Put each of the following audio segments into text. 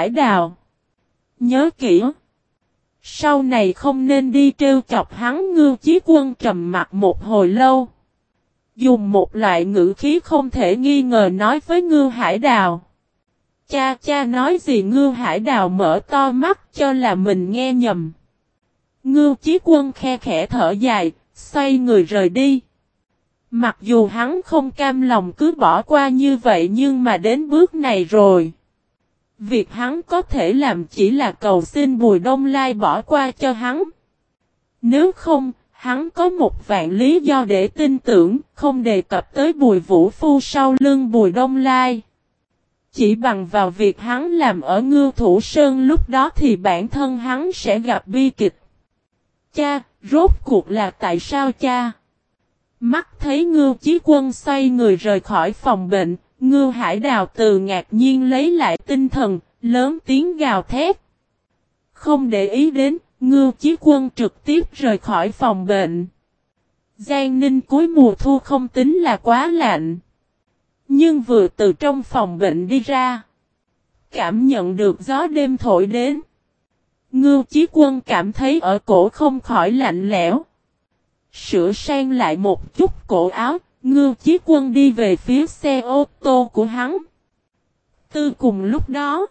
hải đào. Nhớ kỹ. Sau này không nên đi trêu chọc hắn ngưu chí quân trầm mặt một hồi lâu. Dùng một loại ngữ khí không thể nghi ngờ nói với ngưu hải đào. Cha cha nói gì ngưu hải đào mở to mắt cho là mình nghe nhầm. Ngưu chí quân khe khẽ thở dài, xoay người rời đi. Mặc dù hắn không cam lòng cứ bỏ qua như vậy nhưng mà đến bước này rồi. Việc hắn có thể làm chỉ là cầu xin Bùi Đông Lai bỏ qua cho hắn. Nếu không, hắn có một vạn lý do để tin tưởng, không đề cập tới Bùi Vũ Phu sau lưng Bùi Đông Lai. Chỉ bằng vào việc hắn làm ở Ngưu Thủ Sơn lúc đó thì bản thân hắn sẽ gặp bi kịch. Cha, rốt cuộc là tại sao cha? Mắt thấy Ngưu Chí Quân xoay người rời khỏi phòng bệnh, Ngư Hải Đào từ ngạc nhiên lấy lại tinh thần, lớn tiếng gào thét. Không để ý đến, Ngư Chí Quân trực tiếp rời khỏi phòng bệnh. Giang Ninh cuối mùa thu không tính là quá lạnh. Nhưng vừa từ trong phòng bệnh đi ra, cảm nhận được gió đêm thổi đến. Ngưu Chí Quân cảm thấy ở cổ không khỏi lạnh lẽo. Sửa sang lại một chút cổ áo, Ngưu Chí Quân đi về phía xe ô tô của hắn. Tư cùng lúc đó,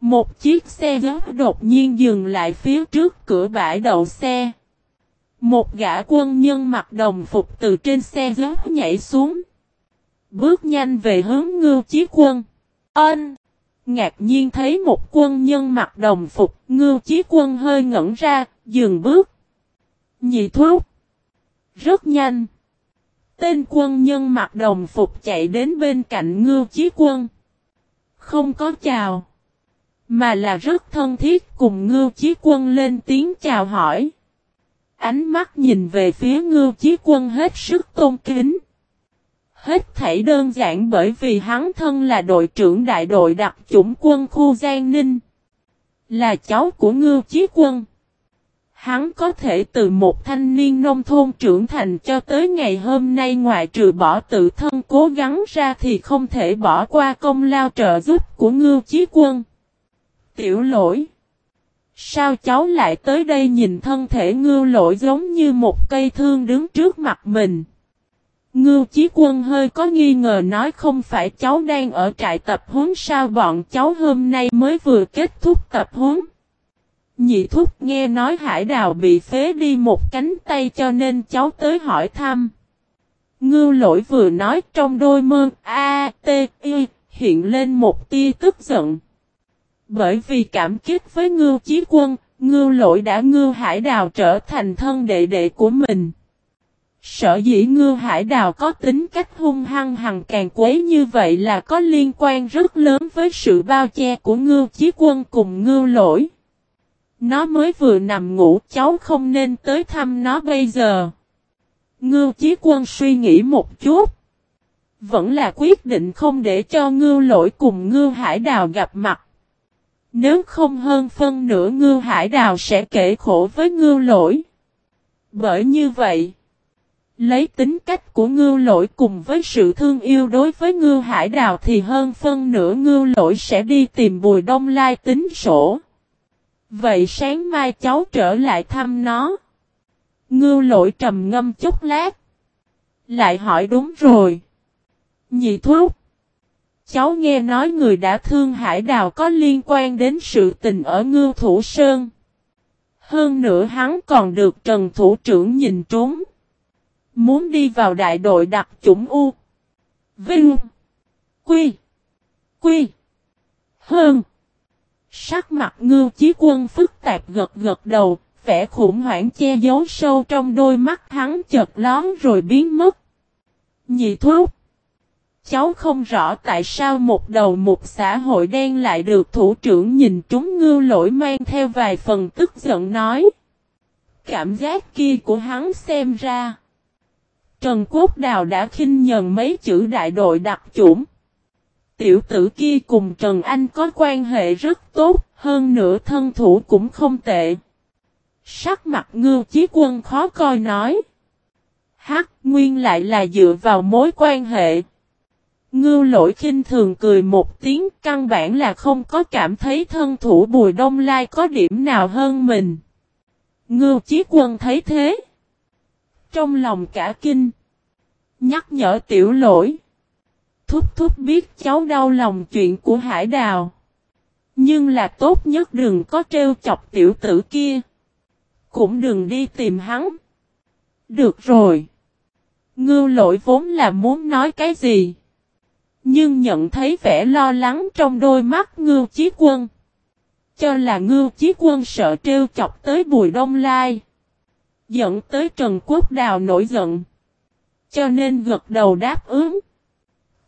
một chiếc xe gấp đột nhiên dừng lại phía trước cửa bãi đậu xe. Một gã quân nhân mặc đồng phục từ trên xe gấp nhảy xuống. Bước nhanh về hướng Ngưu Chí Quân. Ân! Ngạc nhiên thấy một quân nhân mặc đồng phục, Ngưu Chí Quân hơi ngẩn ra, dừng bước. Nhị thuốc! Rất nhanh! Tên quân nhân mặc đồng phục chạy đến bên cạnh ngưu chí quân. Không có chào. Mà là rất thân thiết cùng ngưu chí quân lên tiếng chào hỏi. Ánh mắt nhìn về phía ngưu chí quân hết sức tôn kính. Hết thảy đơn giản bởi vì hắn thân là đội trưởng đại đội đặc chủng quân khu Giang Ninh. Là cháu của ngưu chí quân. Hắn có thể từ một thanh niên nông thôn trưởng thành cho tới ngày hôm nay ngoại trừ bỏ tự thân cố gắng ra thì không thể bỏ qua công lao trợ giúp của ngưu chí quân. Tiểu lỗi. Sao cháu lại tới đây nhìn thân thể ngưu lỗi giống như một cây thương đứng trước mặt mình? Ngưu chí quân hơi có nghi ngờ nói không phải cháu đang ở trại tập huấn sao bọn cháu hôm nay mới vừa kết thúc tập huấn. Nhị thúc nghe nói hải đào bị phế đi một cánh tay cho nên cháu tới hỏi thăm. Ngưu lỗi vừa nói trong đôi mơ A, T, Y, hiện lên một tia tức giận. Bởi vì cảm kích với ngưu chí quân, ngưu lỗi đã ngưu hải đào trở thành thân đệ đệ của mình. Sở dĩ ngưu hải đào có tính cách hung hăng hằng càng quấy như vậy là có liên quan rất lớn với sự bao che của ngưu chí quân cùng ngưu lỗi. Nó mới vừa nằm ngủ cháu không nên tới thăm nó bây giờ. Ngưu Chí Quân suy nghĩ một chút. Vẫn là quyết định không để cho ngưu lỗi cùng ngưu hải đào gặp mặt. Nếu không hơn phân nửa ngưu hải đào sẽ kể khổ với ngưu lỗi. Bởi như vậy, lấy tính cách của ngưu lỗi cùng với sự thương yêu đối với ngưu hải đào thì hơn phân nửa ngưu lỗi sẽ đi tìm bùi đông lai tính sổ. Vậy sáng mai cháu trở lại thăm nó. Ngưu lỗi trầm ngâm chút lát. Lại hỏi đúng rồi. Nhị thuốc. Cháu nghe nói người đã thương hải đào có liên quan đến sự tình ở ngưu thủ sơn. Hơn nữa hắn còn được Trần Thủ trưởng nhìn trúng. Muốn đi vào đại đội đặc chủng U. Vinh. Quy. Quy. Hơn. Sắc mặt ngưu chí quân phức tạp gật gật đầu, vẻ khủng hoảng che giấu sâu trong đôi mắt hắn chợt lón rồi biến mất. Nhị thuốc. Cháu không rõ tại sao một đầu một xã hội đen lại được thủ trưởng nhìn chúng ngưu lỗi mang theo vài phần tức giận nói. Cảm giác kia của hắn xem ra. Trần Quốc Đào đã khinh nhờn mấy chữ đại đội đặc chủng. Tiểu tử kia cùng Trần Anh có quan hệ rất tốt, hơn nữa thân thủ cũng không tệ. Sắc mặt ngưu chí quân khó coi nói. Hắc nguyên lại là dựa vào mối quan hệ. Ngưu lỗi khinh thường cười một tiếng căn bản là không có cảm thấy thân thủ bùi đông lai có điểm nào hơn mình. Ngưu chí quân thấy thế. Trong lòng cả kinh. Nhắc nhở tiểu lỗi. Thúc thúc biết cháu đau lòng chuyện của hải đào. Nhưng là tốt nhất đừng có trêu chọc tiểu tử kia. Cũng đừng đi tìm hắn. Được rồi. Ngưu lỗi vốn là muốn nói cái gì. Nhưng nhận thấy vẻ lo lắng trong đôi mắt ngưu chí quân. Cho là ngưu chí quân sợ trêu chọc tới bùi đông lai. Dẫn tới Trần Quốc Đào nổi giận. Cho nên gật đầu đáp ứng.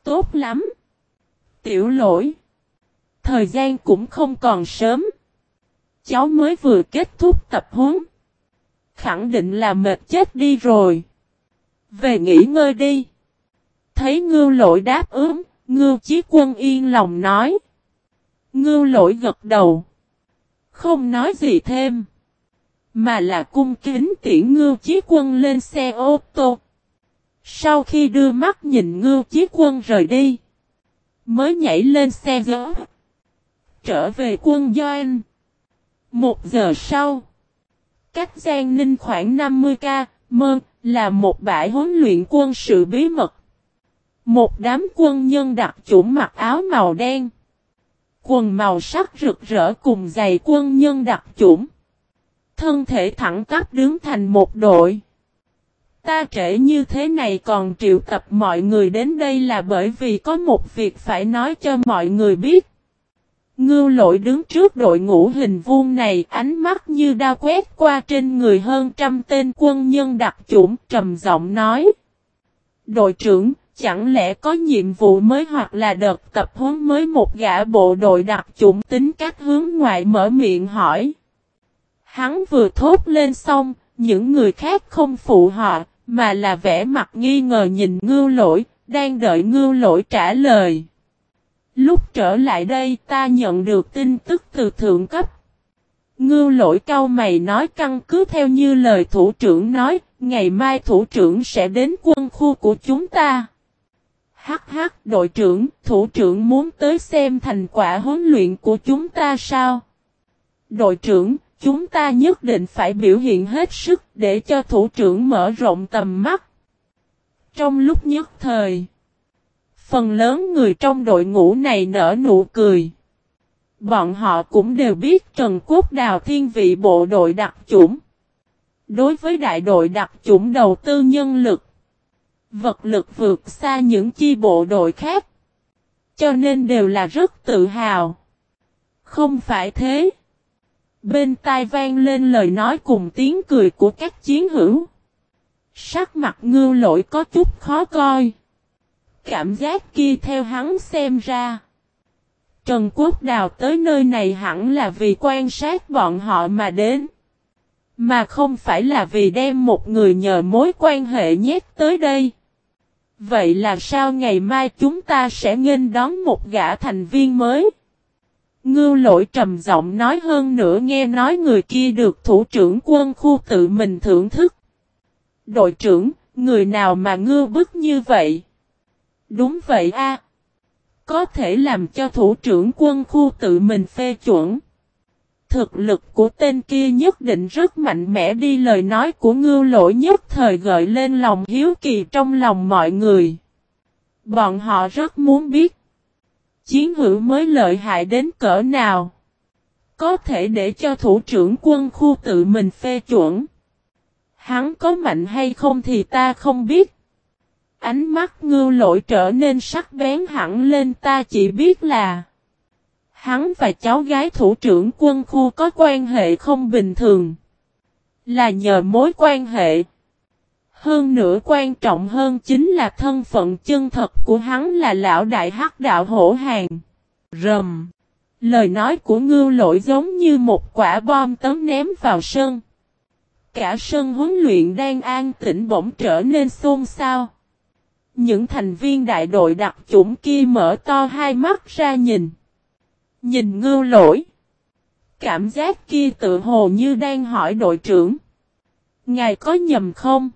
Tốt lắm. Tiểu lỗi. Thời gian cũng không còn sớm. Cháu mới vừa kết thúc tập huấn. Khẳng định là mệt chết đi rồi. Về nghỉ ngơi đi. Thấy ngưu lỗi đáp ứng, ngưu chí quân yên lòng nói. Ngưu lỗi gật đầu. Không nói gì thêm. Mà là cung kính tiễn ngưu chí quân lên xe ô tô. Sau khi đưa mắt nhìn ngưu chí quân rời đi. Mới nhảy lên xe gió. Trở về quân doanh. Một giờ sau. Cách Giang Ninh khoảng 50k, mơn, là một bãi huấn luyện quân sự bí mật. Một đám quân nhân đặc chủng mặc áo màu đen. Quần màu sắc rực rỡ cùng giày quân nhân đặc chủng. Thân thể thẳng tắp đứng thành một đội. Ta trễ như thế này còn triệu tập mọi người đến đây là bởi vì có một việc phải nói cho mọi người biết. Ngưu lội đứng trước đội ngũ hình vuông này ánh mắt như đa quét qua trên người hơn trăm tên quân nhân đặc chủng trầm giọng nói. Đội trưởng, chẳng lẽ có nhiệm vụ mới hoặc là đợt tập huấn mới một gã bộ đội đặc chủng tính cách hướng ngoại mở miệng hỏi. Hắn vừa thốt lên xong, những người khác không phụ họ, mà là vẻ mặt nghi ngờ nhìn ngưu lỗi, đang đợi ngưu lỗi trả lời. Lúc trở lại đây ta nhận được tin tức từ thượng cấp. Ngưu lỗi cao mày nói căn cứ theo như lời thủ trưởng nói, ngày mai thủ trưởng sẽ đến quân khu của chúng ta. Hắc hắc đội trưởng, thủ trưởng muốn tới xem thành quả huấn luyện của chúng ta sao? Đội trưởng, chúng ta nhất định phải biểu hiện hết sức để cho thủ trưởng mở rộng tầm mắt. Trong lúc nhất thời, Phần lớn người trong đội ngũ này nở nụ cười. Bọn họ cũng đều biết Trần Quốc Đào thiên vị bộ đội đặc chủng. Đối với đại đội đặc chủng đầu tư nhân lực, vật lực vượt xa những chi bộ đội khác. Cho nên đều là rất tự hào. Không phải thế. Bên tai vang lên lời nói cùng tiếng cười của các chiến hữu. Sắc mặt ngưu lỗi có chút khó coi. Cảm giác kia theo hắn xem ra. Trần Quốc Đào tới nơi này hẳn là vì quan sát bọn họ mà đến. Mà không phải là vì đem một người nhờ mối quan hệ nhét tới đây. Vậy là sao ngày mai chúng ta sẽ nghênh đón một gã thành viên mới? Ngưu lỗi trầm giọng nói hơn nữa nghe nói người kia được thủ trưởng quân khu tự mình thưởng thức. Đội trưởng, người nào mà ngưu bức như vậy? Đúng vậy a. Có thể làm cho thủ trưởng quân khu tự mình phê chuẩn. Thực lực của tên kia nhất định rất mạnh mẽ đi lời nói của ngưu lỗi nhất thời gợi lên lòng hiếu kỳ trong lòng mọi người. Bọn họ rất muốn biết. Chiến hữu mới lợi hại đến cỡ nào. Có thể để cho thủ trưởng quân khu tự mình phê chuẩn. Hắn có mạnh hay không thì ta không biết. Ánh mắt ngưu lội trở nên sắc bén hẳn lên ta chỉ biết là Hắn và cháu gái thủ trưởng quân khu có quan hệ không bình thường Là nhờ mối quan hệ hơn nữa quan trọng hơn chính là thân phận chân thật của hắn là lão đại hắc đạo hổ hàng Rầm Lời nói của ngưu lỗi giống như một quả bom tấn ném vào sân Cả sân huấn luyện đang an tĩnh bỗng trở nên xôn xao những thành viên đại đội đặc chủng kia mở to hai mắt ra nhìn. Nhìn ngưu lỗi. Cảm giác kia tự hồ như đang hỏi đội trưởng. Ngài có nhầm không?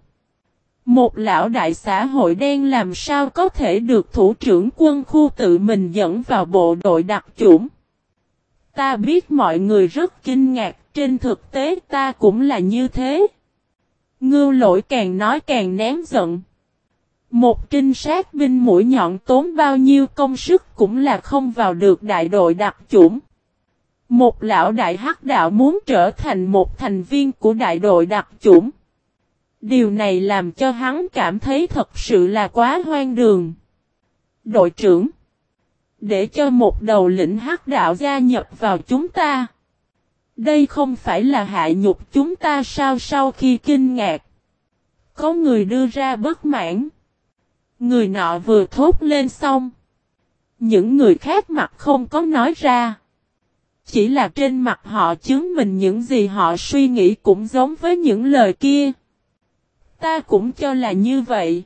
Một lão đại xã hội đen làm sao có thể được thủ trưởng quân khu tự mình dẫn vào bộ đội đặc chủng. Ta biết mọi người rất kinh ngạc, trên thực tế ta cũng là như thế. Ngưu lỗi càng nói càng nén giận. Một trinh sát binh mũi nhọn tốn bao nhiêu công sức cũng là không vào được đại đội đặc chủng. Một lão đại hắc đạo muốn trở thành một thành viên của đại đội đặc chủng. Điều này làm cho hắn cảm thấy thật sự là quá hoang đường. Đội trưởng, Để cho một đầu lĩnh hắc đạo gia nhập vào chúng ta. Đây không phải là hạ nhục chúng ta sao sau khi kinh ngạc. Có người đưa ra bất mãn. Người nọ vừa thốt lên xong. Những người khác mặt không có nói ra. Chỉ là trên mặt họ chứng minh những gì họ suy nghĩ cũng giống với những lời kia. Ta cũng cho là như vậy.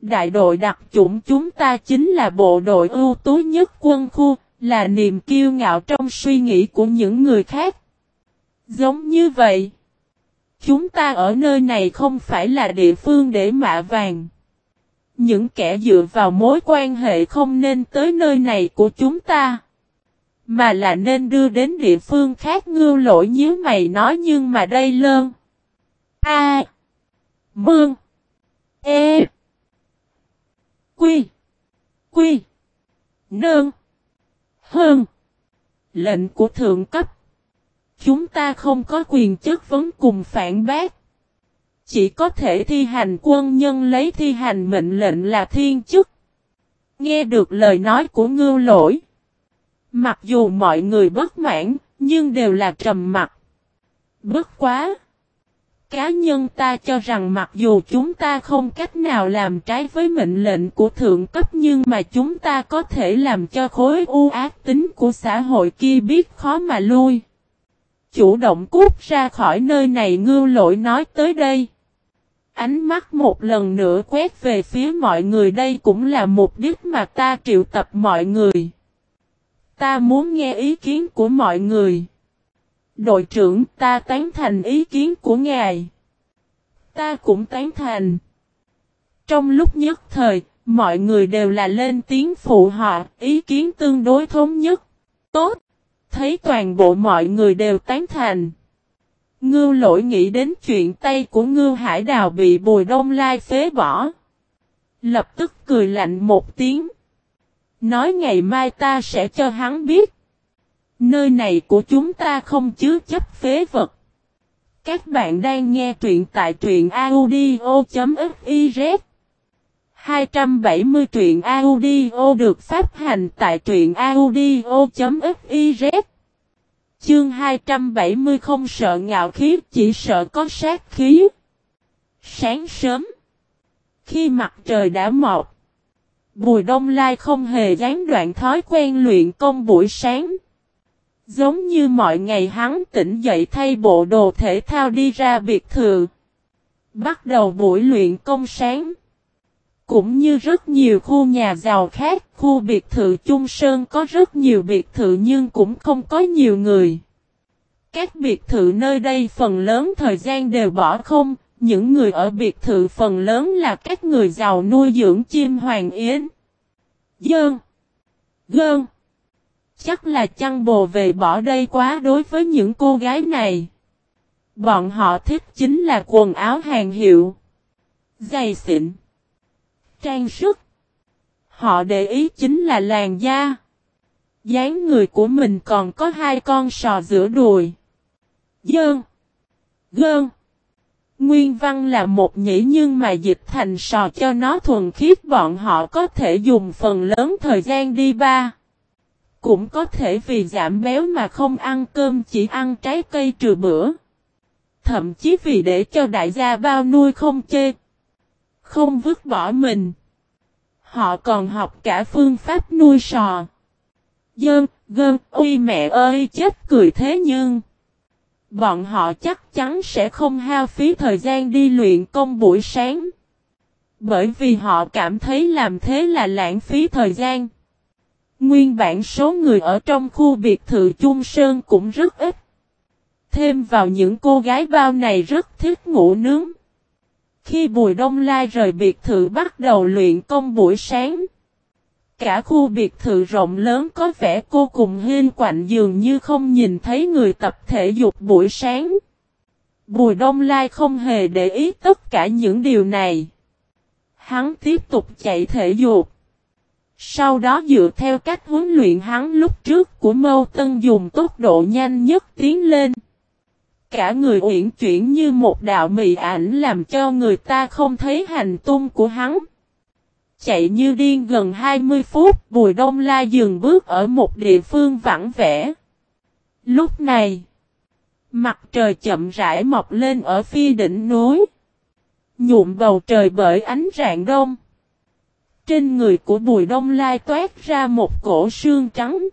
Đại đội đặc chủng chúng ta chính là bộ đội ưu tú nhất quân khu, là niềm kiêu ngạo trong suy nghĩ của những người khác. Giống như vậy. Chúng ta ở nơi này không phải là địa phương để mạ vàng. Những kẻ dựa vào mối quan hệ không nên tới nơi này của chúng ta. Mà là nên đưa đến địa phương khác ngưu lỗi nhíu mày nói nhưng mà đây lơn. A. Mương. E. Quy. Quy. Nương. Hơn. Lệnh của thượng cấp. Chúng ta không có quyền chất vấn cùng phản bác. Chỉ có thể thi hành quân nhân lấy thi hành mệnh lệnh là thiên chức. Nghe được lời nói của ngưu lỗi. Mặc dù mọi người bất mãn, nhưng đều là trầm mặt. Bất quá! Cá nhân ta cho rằng mặc dù chúng ta không cách nào làm trái với mệnh lệnh của thượng cấp nhưng mà chúng ta có thể làm cho khối u ác tính của xã hội kia biết khó mà lui. Chủ động cút ra khỏi nơi này ngưu lỗi nói tới đây. Ánh mắt một lần nữa quét về phía mọi người đây cũng là mục đích mà ta triệu tập mọi người. Ta muốn nghe ý kiến của mọi người. Đội trưởng ta tán thành ý kiến của ngài. Ta cũng tán thành. Trong lúc nhất thời, mọi người đều là lên tiếng phụ họ, ý kiến tương đối thống nhất. Tốt! Thấy toàn bộ mọi người đều tán thành. Ngưu lỗi nghĩ đến chuyện tay của ngưu hải đào bị bùi đông lai phế bỏ. Lập tức cười lạnh một tiếng. Nói ngày mai ta sẽ cho hắn biết. Nơi này của chúng ta không chứa chấp phế vật. Các bạn đang nghe truyện tại truyện audio.fiz 270 truyện audio được phát hành tại truyện audio.fiz Chương 270 không sợ ngạo khí, chỉ sợ có sát khí. Sáng sớm, Khi mặt trời đã mọc, Bùi Đông Lai không hề gián đoạn thói quen luyện công buổi sáng. Giống như mọi ngày hắn tỉnh dậy thay bộ đồ thể thao đi ra biệt thự. Bắt đầu buổi luyện công sáng. Cũng như rất nhiều khu nhà giàu khác, khu biệt thự Trung Sơn có rất nhiều biệt thự nhưng cũng không có nhiều người. Các biệt thự nơi đây phần lớn thời gian đều bỏ không, những người ở biệt thự phần lớn là các người giàu nuôi dưỡng chim hoàng yến. Dơn. Gơn. Chắc là chăn bồ về bỏ đây quá đối với những cô gái này. Bọn họ thích chính là quần áo hàng hiệu. Giày xịn. Trang sức. Họ để ý chính là làn da. dáng người của mình còn có hai con sò giữa đùi. Dơn. Gơn. Nguyên văn là một nhĩ nhưng mà dịch thành sò cho nó thuần khiết, bọn họ có thể dùng phần lớn thời gian đi ba. Cũng có thể vì giảm béo mà không ăn cơm chỉ ăn trái cây trừ bữa. Thậm chí vì để cho đại gia bao nuôi không chê. Không vứt bỏ mình. Họ còn học cả phương pháp nuôi sò. Dơn, gơn, ôi mẹ ơi chết cười thế nhưng. Bọn họ chắc chắn sẽ không hao phí thời gian đi luyện công buổi sáng. Bởi vì họ cảm thấy làm thế là lãng phí thời gian. Nguyên bản số người ở trong khu biệt thự Chung Sơn cũng rất ít. Thêm vào những cô gái bao này rất thích ngủ nướng. Khi Bùi Đông Lai rời biệt thự bắt đầu luyện công buổi sáng. Cả khu biệt thự rộng lớn có vẻ cô cùng hiên quạnh dường như không nhìn thấy người tập thể dục buổi sáng. Bùi Đông Lai không hề để ý tất cả những điều này. Hắn tiếp tục chạy thể dục. Sau đó dựa theo cách huấn luyện hắn lúc trước của Mâu Tân dùng tốc độ nhanh nhất tiến lên. Cả người uyển chuyển như một đạo mị ảnh làm cho người ta không thấy hành tung của hắn. Chạy như điên gần 20 phút, Bùi Đông La dừng bước ở một địa phương vắng vẻ. Lúc này, mặt trời chậm rãi mọc lên ở phi đỉnh núi. Nhuộm bầu trời bởi ánh rạng đông. Trên người của Bùi Đông Lai toát ra một cổ xương trắng.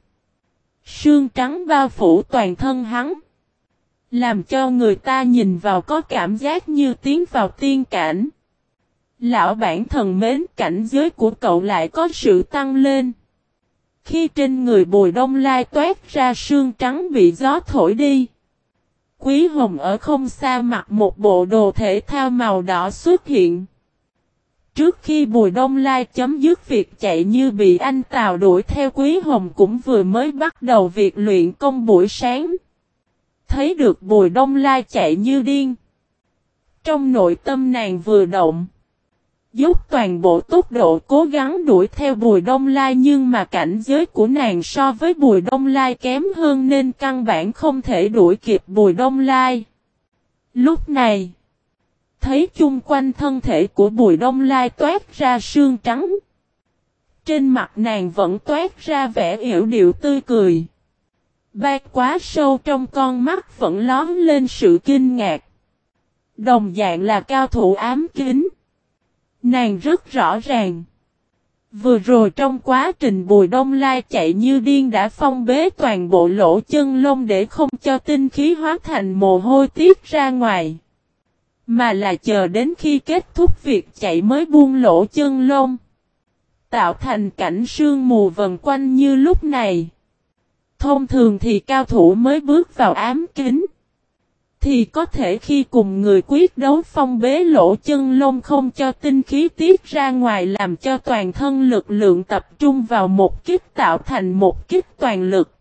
xương trắng bao phủ toàn thân hắn. Làm cho người ta nhìn vào có cảm giác như tiến vào tiên cảnh. Lão bản thần mến, cảnh giới của cậu lại có sự tăng lên. Khi trên người bùi đông lai toát ra sương trắng bị gió thổi đi. Quý hồng ở không xa mặc một bộ đồ thể thao màu đỏ xuất hiện. Trước khi Bùi Đông Lai chấm dứt việc chạy như bị anh Tào đuổi theo Quý Hồng cũng vừa mới bắt đầu việc luyện công buổi sáng. Thấy được Bùi Đông Lai chạy như điên. Trong nội tâm nàng vừa động. Dốc toàn bộ tốc độ cố gắng đuổi theo Bùi Đông Lai nhưng mà cảnh giới của nàng so với Bùi Đông Lai kém hơn nên căn bản không thể đuổi kịp Bùi Đông Lai. Lúc này, thấy chung quanh thân thể của Bùi Đông Lai toát ra sương trắng. Trên mặt nàng vẫn toát ra vẻ yểu điệu tươi cười. Bạc quá sâu trong con mắt vẫn lóm lên sự kinh ngạc. Đồng dạng là cao thủ ám kính. Nàng rất rõ ràng. Vừa rồi trong quá trình Bùi Đông Lai chạy như điên đã phong bế toàn bộ lỗ chân lông để không cho tinh khí hóa thành mồ hôi tiết ra ngoài. Mà là chờ đến khi kết thúc việc chạy mới buông lỗ chân lông. Tạo thành cảnh sương mù vần quanh như lúc này. Thông thường thì cao thủ mới bước vào ám kính. Thì có thể khi cùng người quyết đấu phong bế lỗ chân lông không cho tinh khí tiết ra ngoài làm cho toàn thân lực lượng tập trung vào một kích tạo thành một kích toàn lực.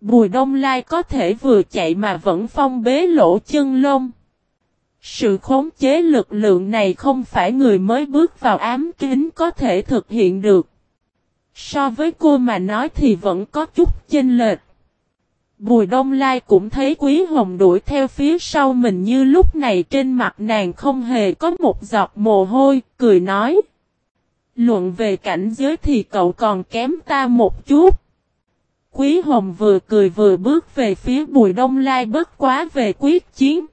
Bùi Đông Lai có thể vừa chạy mà vẫn phong bế lỗ chân lông. Sự khống chế lực lượng này không phải người mới bước vào ám kính có thể thực hiện được. So với cô mà nói thì vẫn có chút chênh lệch. Bùi Đông Lai cũng thấy Quý Hồng đuổi theo phía sau mình như lúc này trên mặt nàng không hề có một giọt mồ hôi, cười nói. Luận về cảnh giới thì cậu còn kém ta một chút. Quý Hồng vừa cười vừa bước về phía Bùi Đông Lai bất quá về quyết chiến.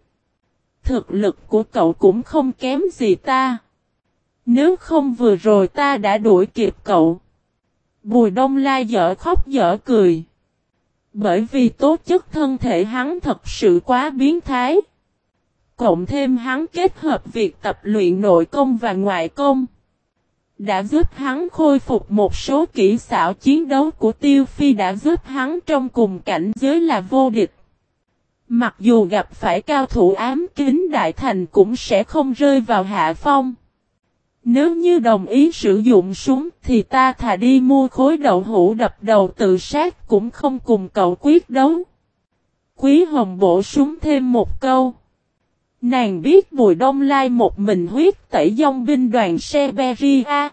Thực lực của cậu cũng không kém gì ta. Nếu không vừa rồi ta đã đuổi kịp cậu. Bùi Đông la dở khóc dở cười. Bởi vì tố chất thân thể hắn thật sự quá biến thái. Cộng thêm hắn kết hợp việc tập luyện nội công và ngoại công. Đã giúp hắn khôi phục một số kỹ xảo chiến đấu của Tiêu Phi đã giúp hắn trong cùng cảnh giới là vô địch. Mặc dù gặp phải cao thủ ám kính đại thành cũng sẽ không rơi vào hạ phong. Nếu như đồng ý sử dụng súng thì ta thà đi mua khối đậu hũ đập đầu tự sát cũng không cùng cậu quyết đấu. Quý Hồng bổ súng thêm một câu. Nàng biết Bùi Đông Lai một mình huyết tẩy dòng binh đoàn Seberia.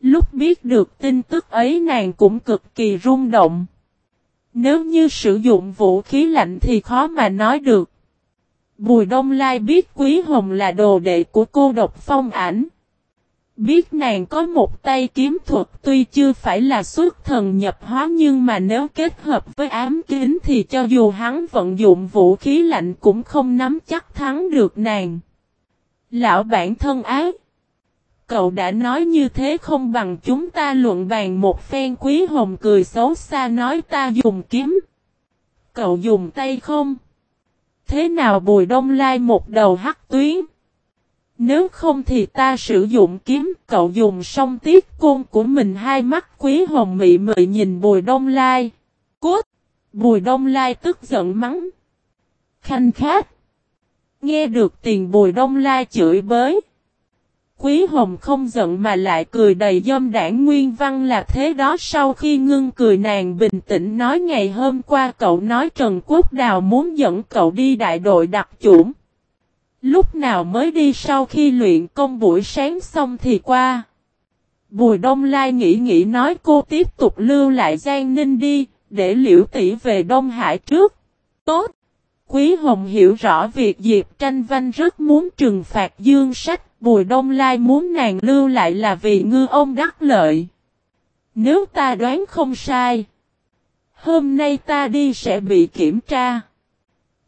Lúc biết được tin tức ấy nàng cũng cực kỳ rung động. Nếu như sử dụng vũ khí lạnh thì khó mà nói được. Bùi Đông Lai biết Quý Hồng là đồ đệ của cô độc phong ảnh. Biết nàng có một tay kiếm thuật tuy chưa phải là xuất thần nhập hóa nhưng mà nếu kết hợp với ám kính thì cho dù hắn vận dụng vũ khí lạnh cũng không nắm chắc thắng được nàng. Lão bản thân ác. Cậu đã nói như thế không bằng chúng ta luận bàn một phen quý hồng cười xấu xa nói ta dùng kiếm. Cậu dùng tay không? Thế nào bùi đông lai một đầu hắc tuyến? Nếu không thì ta sử dụng kiếm, cậu dùng song tiết côn của mình hai mắt quý hồng mị mị nhìn bùi đông lai. Cốt! Bùi đông lai tức giận mắng. Khanh khát! Nghe được tiền bùi đông lai chửi bới. Quý Hồng không giận mà lại cười đầy dâm đảng nguyên văn là thế đó sau khi ngưng cười nàng bình tĩnh nói ngày hôm qua cậu nói Trần Quốc Đào muốn dẫn cậu đi đại đội đặc chủng. Lúc nào mới đi sau khi luyện công buổi sáng xong thì qua. Bùi Đông Lai nghĩ nghĩ nói cô tiếp tục lưu lại Giang Ninh đi, để liễu tỷ về Đông Hải trước. Tốt! Quý Hồng hiểu rõ việc Diệp Tranh Văn rất muốn trừng phạt dương sách, Bùi Đông Lai muốn nàng lưu lại là vì ngư ông đắc lợi. Nếu ta đoán không sai, hôm nay ta đi sẽ bị kiểm tra.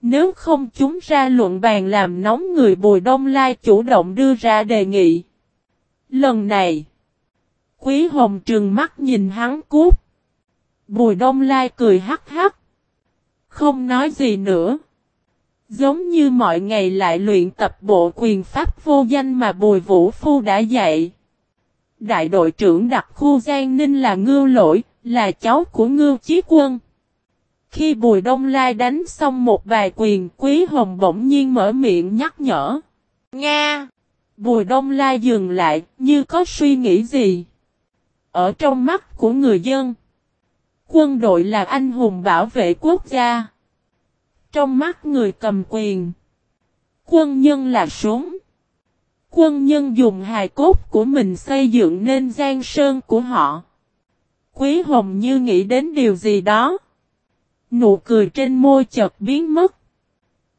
Nếu không chúng ra luận bàn làm nóng người Bùi Đông Lai chủ động đưa ra đề nghị. Lần này, Quý Hồng trừng mắt nhìn hắn cút. Bùi Đông Lai cười hắc hắc. Không nói gì nữa. Giống như mọi ngày lại luyện tập bộ quyền pháp vô danh mà Bùi Vũ Phu đã dạy. Đại đội trưởng đặc khu Giang Ninh là ngưu lỗi, là cháu của ngưu chí quân. Khi Bùi Đông Lai đánh xong một bài quyền, Quý Hồng bỗng nhiên mở miệng nhắc nhở. Nga! Bùi Đông Lai dừng lại, như có suy nghĩ gì. Ở trong mắt của người dân, quân đội là anh hùng bảo vệ quốc gia. Trong mắt người cầm quyền, quân nhân là súng. Quân nhân dùng hài cốt của mình xây dựng nên giang sơn của họ. Quý Hồng như nghĩ đến điều gì đó. Nụ cười trên môi chợt biến mất.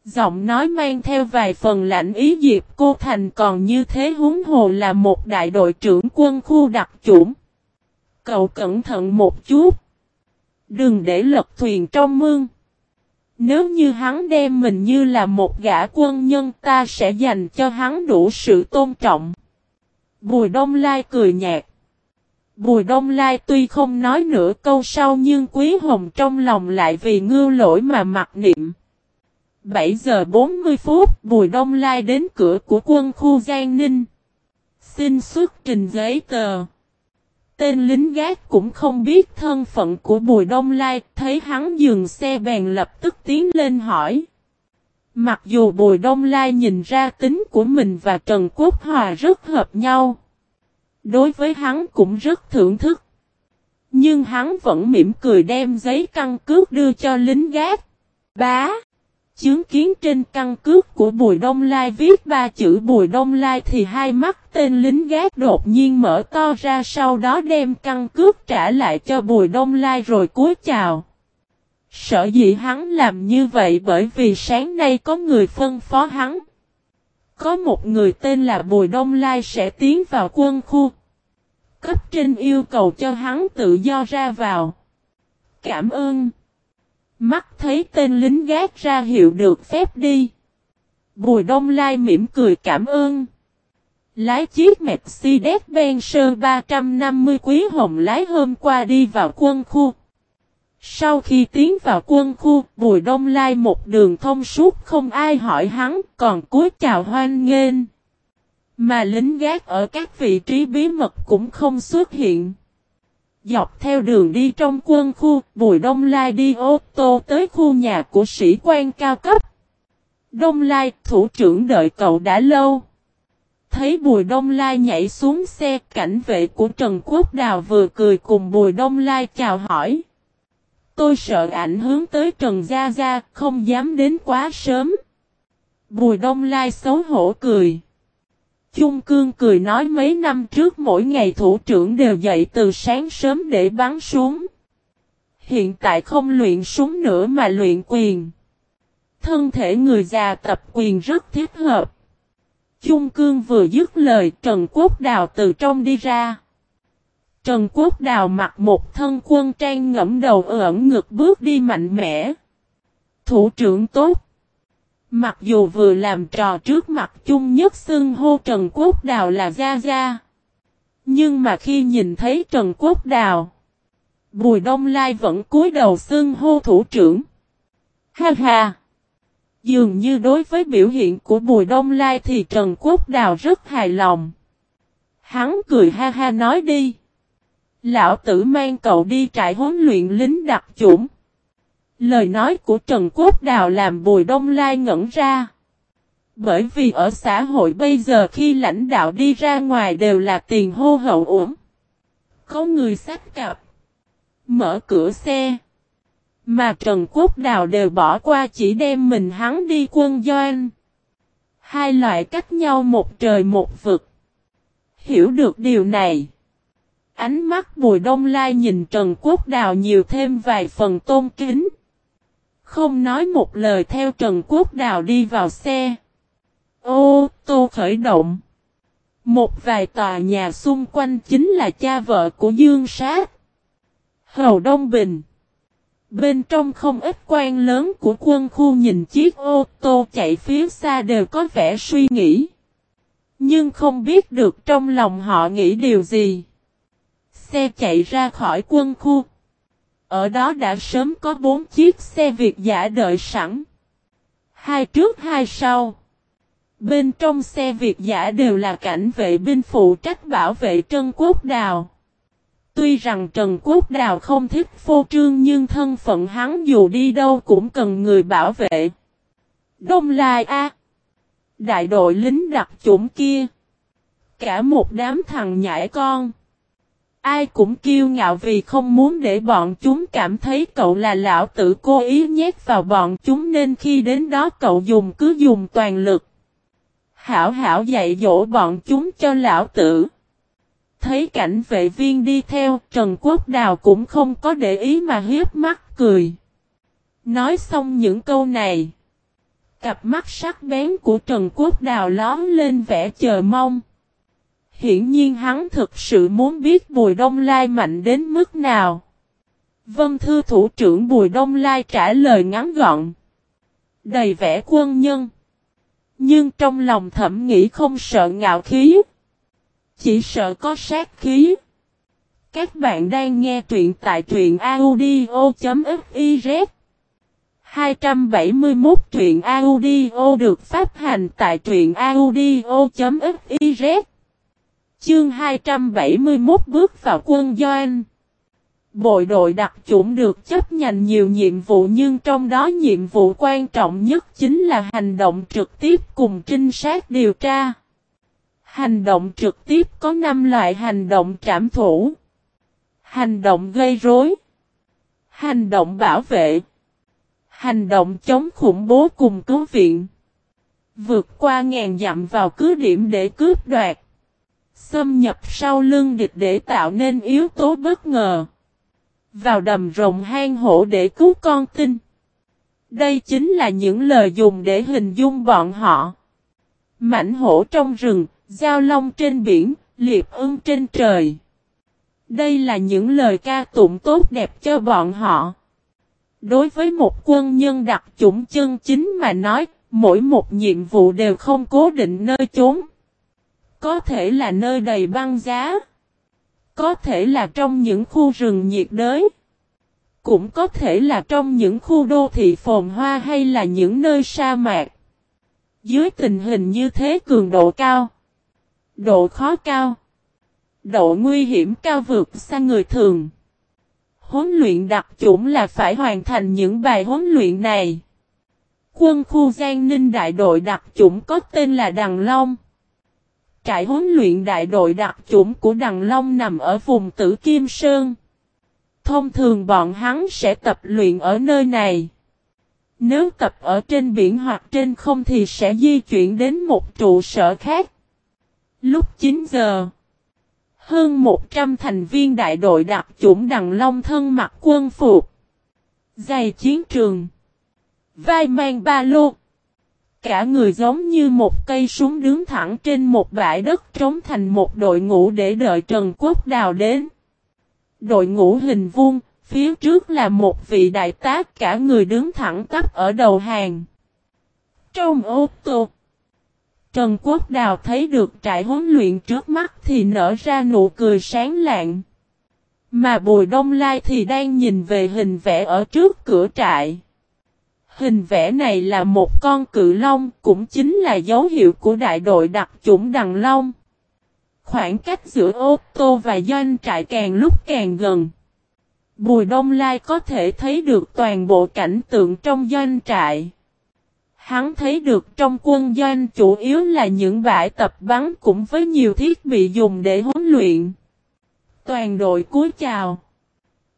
Giọng nói mang theo vài phần lạnh ý Diệp Cô Thành còn như thế húng hồ là một đại đội trưởng quân khu đặc chủng. Cậu cẩn thận một chút. Đừng để lật thuyền trong mương. Nếu như hắn đem mình như là một gã quân nhân, ta sẽ dành cho hắn đủ sự tôn trọng. Bùi Đông Lai cười nhạt. Bùi Đông Lai tuy không nói nửa câu sau nhưng Quý Hồng trong lòng lại vì ngưu lỗi mà mặc niệm. 7 giờ 40 phút, Bùi Đông Lai đến cửa của quân khu Giang Ninh. Xin xuất trình giấy tờ. Tên lính gác cũng không biết thân phận của Bùi Đông Lai, thấy hắn dừng xe bèn lập tức tiến lên hỏi. Mặc dù Bùi Đông Lai nhìn ra tính của mình và Trần Quốc Hòa rất hợp nhau. Đối với hắn cũng rất thưởng thức. Nhưng hắn vẫn mỉm cười đem giấy căn cước đưa cho lính gác. Bá! Chứng kiến trên căn cước của Bùi Đông Lai viết ba chữ Bùi Đông Lai thì hai mắt tên lính gác đột nhiên mở to ra sau đó đem căn cước trả lại cho Bùi Đông Lai rồi cúi chào. Sợ dĩ hắn làm như vậy bởi vì sáng nay có người phân phó hắn. Có một người tên là Bùi Đông Lai sẽ tiến vào quân khu. Cấp trên yêu cầu cho hắn tự do ra vào. Cảm ơn. Mắt thấy tên lính gác ra hiệu được phép đi. Bùi Đông Lai mỉm cười cảm ơn. Lái chiếc Mercedes-Benz 350 quý hồng lái hôm qua đi vào quân khu. Sau khi tiến vào quân khu, Bùi Đông Lai một đường thông suốt không ai hỏi hắn, còn cúi chào hoan nghênh. Mà lính gác ở các vị trí bí mật cũng không xuất hiện. Dọc theo đường đi trong quân khu, Bùi Đông Lai đi ô tô tới khu nhà của sĩ quan cao cấp. Đông Lai, thủ trưởng đợi cậu đã lâu. Thấy Bùi Đông Lai nhảy xuống xe, cảnh vệ của Trần Quốc Đào vừa cười cùng Bùi Đông Lai chào hỏi. Tôi sợ ảnh hưởng tới Trần Gia Gia, không dám đến quá sớm. Bùi Đông Lai xấu hổ cười. Chung Cương cười nói mấy năm trước mỗi ngày thủ trưởng đều dậy từ sáng sớm để bắn súng. Hiện tại không luyện súng nữa mà luyện quyền. Thân thể người già tập quyền rất thích hợp. Chung Cương vừa dứt lời, Trần Quốc Đào từ trong đi ra. Trần Quốc Đào mặc một thân quân trang ngẫm đầu ẩn ngực bước đi mạnh mẽ. Thủ trưởng tốt. Mặc dù vừa làm trò trước mặt chung nhất xưng hô Trần Quốc Đào là Gia Gia. Nhưng mà khi nhìn thấy Trần Quốc Đào, Bùi Đông Lai vẫn cúi đầu xưng hô thủ trưởng. Ha ha! Dường như đối với biểu hiện của Bùi Đông Lai thì Trần Quốc Đào rất hài lòng. Hắn cười ha ha nói đi. Lão tử mang cậu đi trại huấn luyện lính đặc chủng. Lời nói của Trần Quốc Đào làm Bùi Đông Lai ngẩn ra. Bởi vì ở xã hội bây giờ khi lãnh đạo đi ra ngoài đều là tiền hô hậu ổn. Có người sách cặp. Mở cửa xe. Mà Trần Quốc Đào đều bỏ qua chỉ đem mình hắn đi quân doanh. Hai loại cách nhau một trời một vực. Hiểu được điều này. Ánh mắt Bùi Đông Lai nhìn Trần Quốc Đào nhiều thêm vài phần tôn kính. Không nói một lời theo Trần Quốc Đào đi vào xe. Ô, tô khởi động. Một vài tòa nhà xung quanh chính là cha vợ của Dương Sát. Hầu Đông Bình. Bên trong không ít quan lớn của quân khu nhìn chiếc ô tô chạy phía xa đều có vẻ suy nghĩ. Nhưng không biết được trong lòng họ nghĩ điều gì. Xe chạy ra khỏi quân khu. Ở đó đã sớm có bốn chiếc xe Việt giả đợi sẵn. Hai trước, hai sau. Bên trong xe Việt giả đều là cảnh vệ binh phụ trách bảo vệ Trân Quốc Đào. Tuy rằng Trần Quốc Đào không thích phô trương nhưng thân phận hắn dù đi đâu cũng cần người bảo vệ. Đông Lai A. Đại đội lính đặc chủng kia. Cả một đám thằng nhãi con. Ai cũng kiêu ngạo vì không muốn để bọn chúng cảm thấy cậu là lão tử cố ý nhét vào bọn chúng nên khi đến đó cậu dùng cứ dùng toàn lực. Hảo hảo dạy dỗ bọn chúng cho lão tử. Thấy cảnh vệ viên đi theo, Trần Quốc Đào cũng không có để ý mà hiếp mắt cười. Nói xong những câu này. Cặp mắt sắc bén của Trần Quốc Đào lón lên vẻ chờ mong. Hiển nhiên hắn thực sự muốn biết Bùi Đông Lai mạnh đến mức nào. Vân Thư Thủ trưởng Bùi Đông Lai trả lời ngắn gọn. Đầy vẻ quân nhân. Nhưng trong lòng thẩm nghĩ không sợ ngạo khí. Chỉ sợ có sát khí. Các bạn đang nghe truyện tại truyện audio.fiz 271 truyện audio được phát hành tại truyện audio.fiz Chương 271 bước vào quân doanh Bộ đội đặc chủng được chấp nhận nhiều nhiệm vụ nhưng trong đó nhiệm vụ quan trọng nhất chính là hành động trực tiếp cùng trinh sát điều tra. Hành động trực tiếp có 5 loại hành động trảm thủ. Hành động gây rối. Hành động bảo vệ. Hành động chống khủng bố cùng cứu viện. Vượt qua ngàn dặm vào cứ điểm để cướp đoạt. Xâm nhập sau lưng địch để tạo nên yếu tố bất ngờ. Vào đầm rồng hang hổ để cứu con tin. Đây chính là những lời dùng để hình dung bọn họ. Mảnh hổ trong rừng, giao long trên biển, liệp ưng trên trời. Đây là những lời ca tụng tốt đẹp cho bọn họ. Đối với một quân nhân đặc chủng chân chính mà nói, mỗi một nhiệm vụ đều không cố định nơi chốn. Có thể là nơi đầy băng giá. Có thể là trong những khu rừng nhiệt đới. Cũng có thể là trong những khu đô thị phồn hoa hay là những nơi sa mạc. Dưới tình hình như thế cường độ cao. Độ khó cao. Độ nguy hiểm cao vượt xa người thường. Huấn luyện đặc chủng là phải hoàn thành những bài huấn luyện này. Quân khu Giang Ninh đại đội đặc chủng có tên là Đằng Long. Trại huấn luyện đại đội đặc chủng của Đằng Long nằm ở vùng Tử Kim Sơn. Thông thường bọn hắn sẽ tập luyện ở nơi này. Nếu tập ở trên biển hoặc trên không thì sẽ di chuyển đến một trụ sở khác. Lúc 9 giờ, hơn 100 thành viên đại đội đặc chủng Đằng Long thân mặc quân phục, giày chiến trường, vai mang ba lô. Cả người giống như một cây súng đứng thẳng trên một bãi đất trống thành một đội ngũ để đợi Trần Quốc Đào đến. Đội ngũ hình vuông, phía trước là một vị đại tá cả người đứng thẳng tắp ở đầu hàng. Trong ô tô, Trần Quốc Đào thấy được trại huấn luyện trước mắt thì nở ra nụ cười sáng lạng. Mà Bùi Đông Lai thì đang nhìn về hình vẽ ở trước cửa trại. Hình vẽ này là một con cự long, cũng chính là dấu hiệu của đại đội đặc chủng Đằng Long. Khoảng cách giữa ô tô và doanh trại càng lúc càng gần. Bùi Đông Lai có thể thấy được toàn bộ cảnh tượng trong doanh trại. Hắn thấy được trong quân doanh chủ yếu là những bãi tập bắn cũng với nhiều thiết bị dùng để huấn luyện. Toàn đội cúi chào.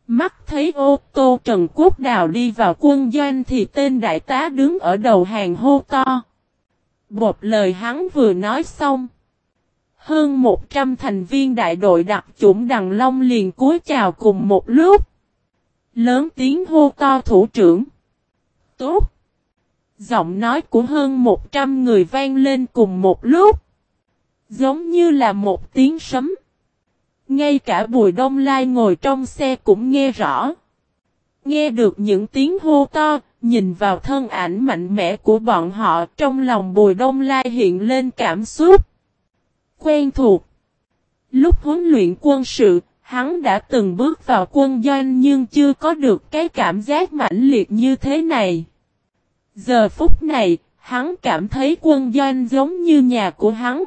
Mắt thấy ô tô Trần Quốc Đào đi vào quân doanh thì tên đại tá đứng ở đầu hàng hô to. Bột lời hắn vừa nói xong. Hơn 100 thành viên đại đội đặc chủng Đằng Long liền cúi chào cùng một lúc. Lớn tiếng hô to thủ trưởng. Tốt. Giọng nói của hơn 100 người vang lên cùng một lúc. Giống như là một tiếng sấm. Ngay cả Bùi Đông Lai ngồi trong xe cũng nghe rõ. Nghe được những tiếng hô to, nhìn vào thân ảnh mạnh mẽ của bọn họ trong lòng Bùi Đông Lai hiện lên cảm xúc. Quen thuộc. Lúc huấn luyện quân sự, hắn đã từng bước vào quân doanh nhưng chưa có được cái cảm giác mãnh liệt như thế này. Giờ phút này, hắn cảm thấy quân doanh giống như nhà của hắn.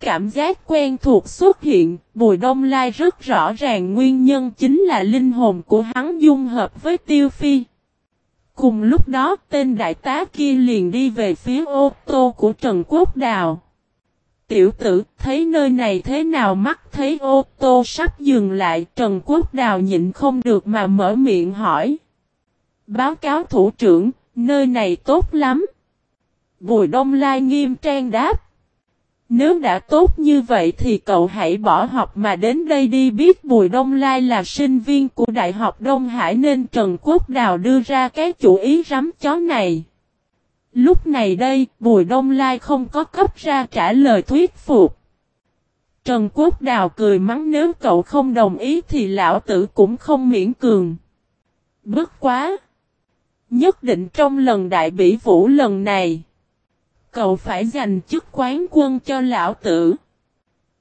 Cảm giác quen thuộc xuất hiện, Bùi Đông Lai rất rõ ràng nguyên nhân chính là linh hồn của hắn dung hợp với Tiêu Phi. Cùng lúc đó tên đại tá kia liền đi về phía ô tô của Trần Quốc Đào. Tiểu tử thấy nơi này thế nào mắt thấy ô tô sắp dừng lại Trần Quốc Đào nhịn không được mà mở miệng hỏi. Báo cáo thủ trưởng, nơi này tốt lắm. Bùi Đông Lai nghiêm trang đáp. Nếu đã tốt như vậy thì cậu hãy bỏ học mà đến đây đi biết Bùi Đông Lai là sinh viên của Đại học Đông Hải nên Trần Quốc Đào đưa ra cái chủ ý rắm chó này. Lúc này đây, Bùi Đông Lai không có cấp ra trả lời thuyết phục. Trần Quốc Đào cười mắng nếu cậu không đồng ý thì lão tử cũng không miễn cường. Bất quá! Nhất định trong lần đại bỉ vũ lần này, cậu phải giành chức quán quân cho lão tử.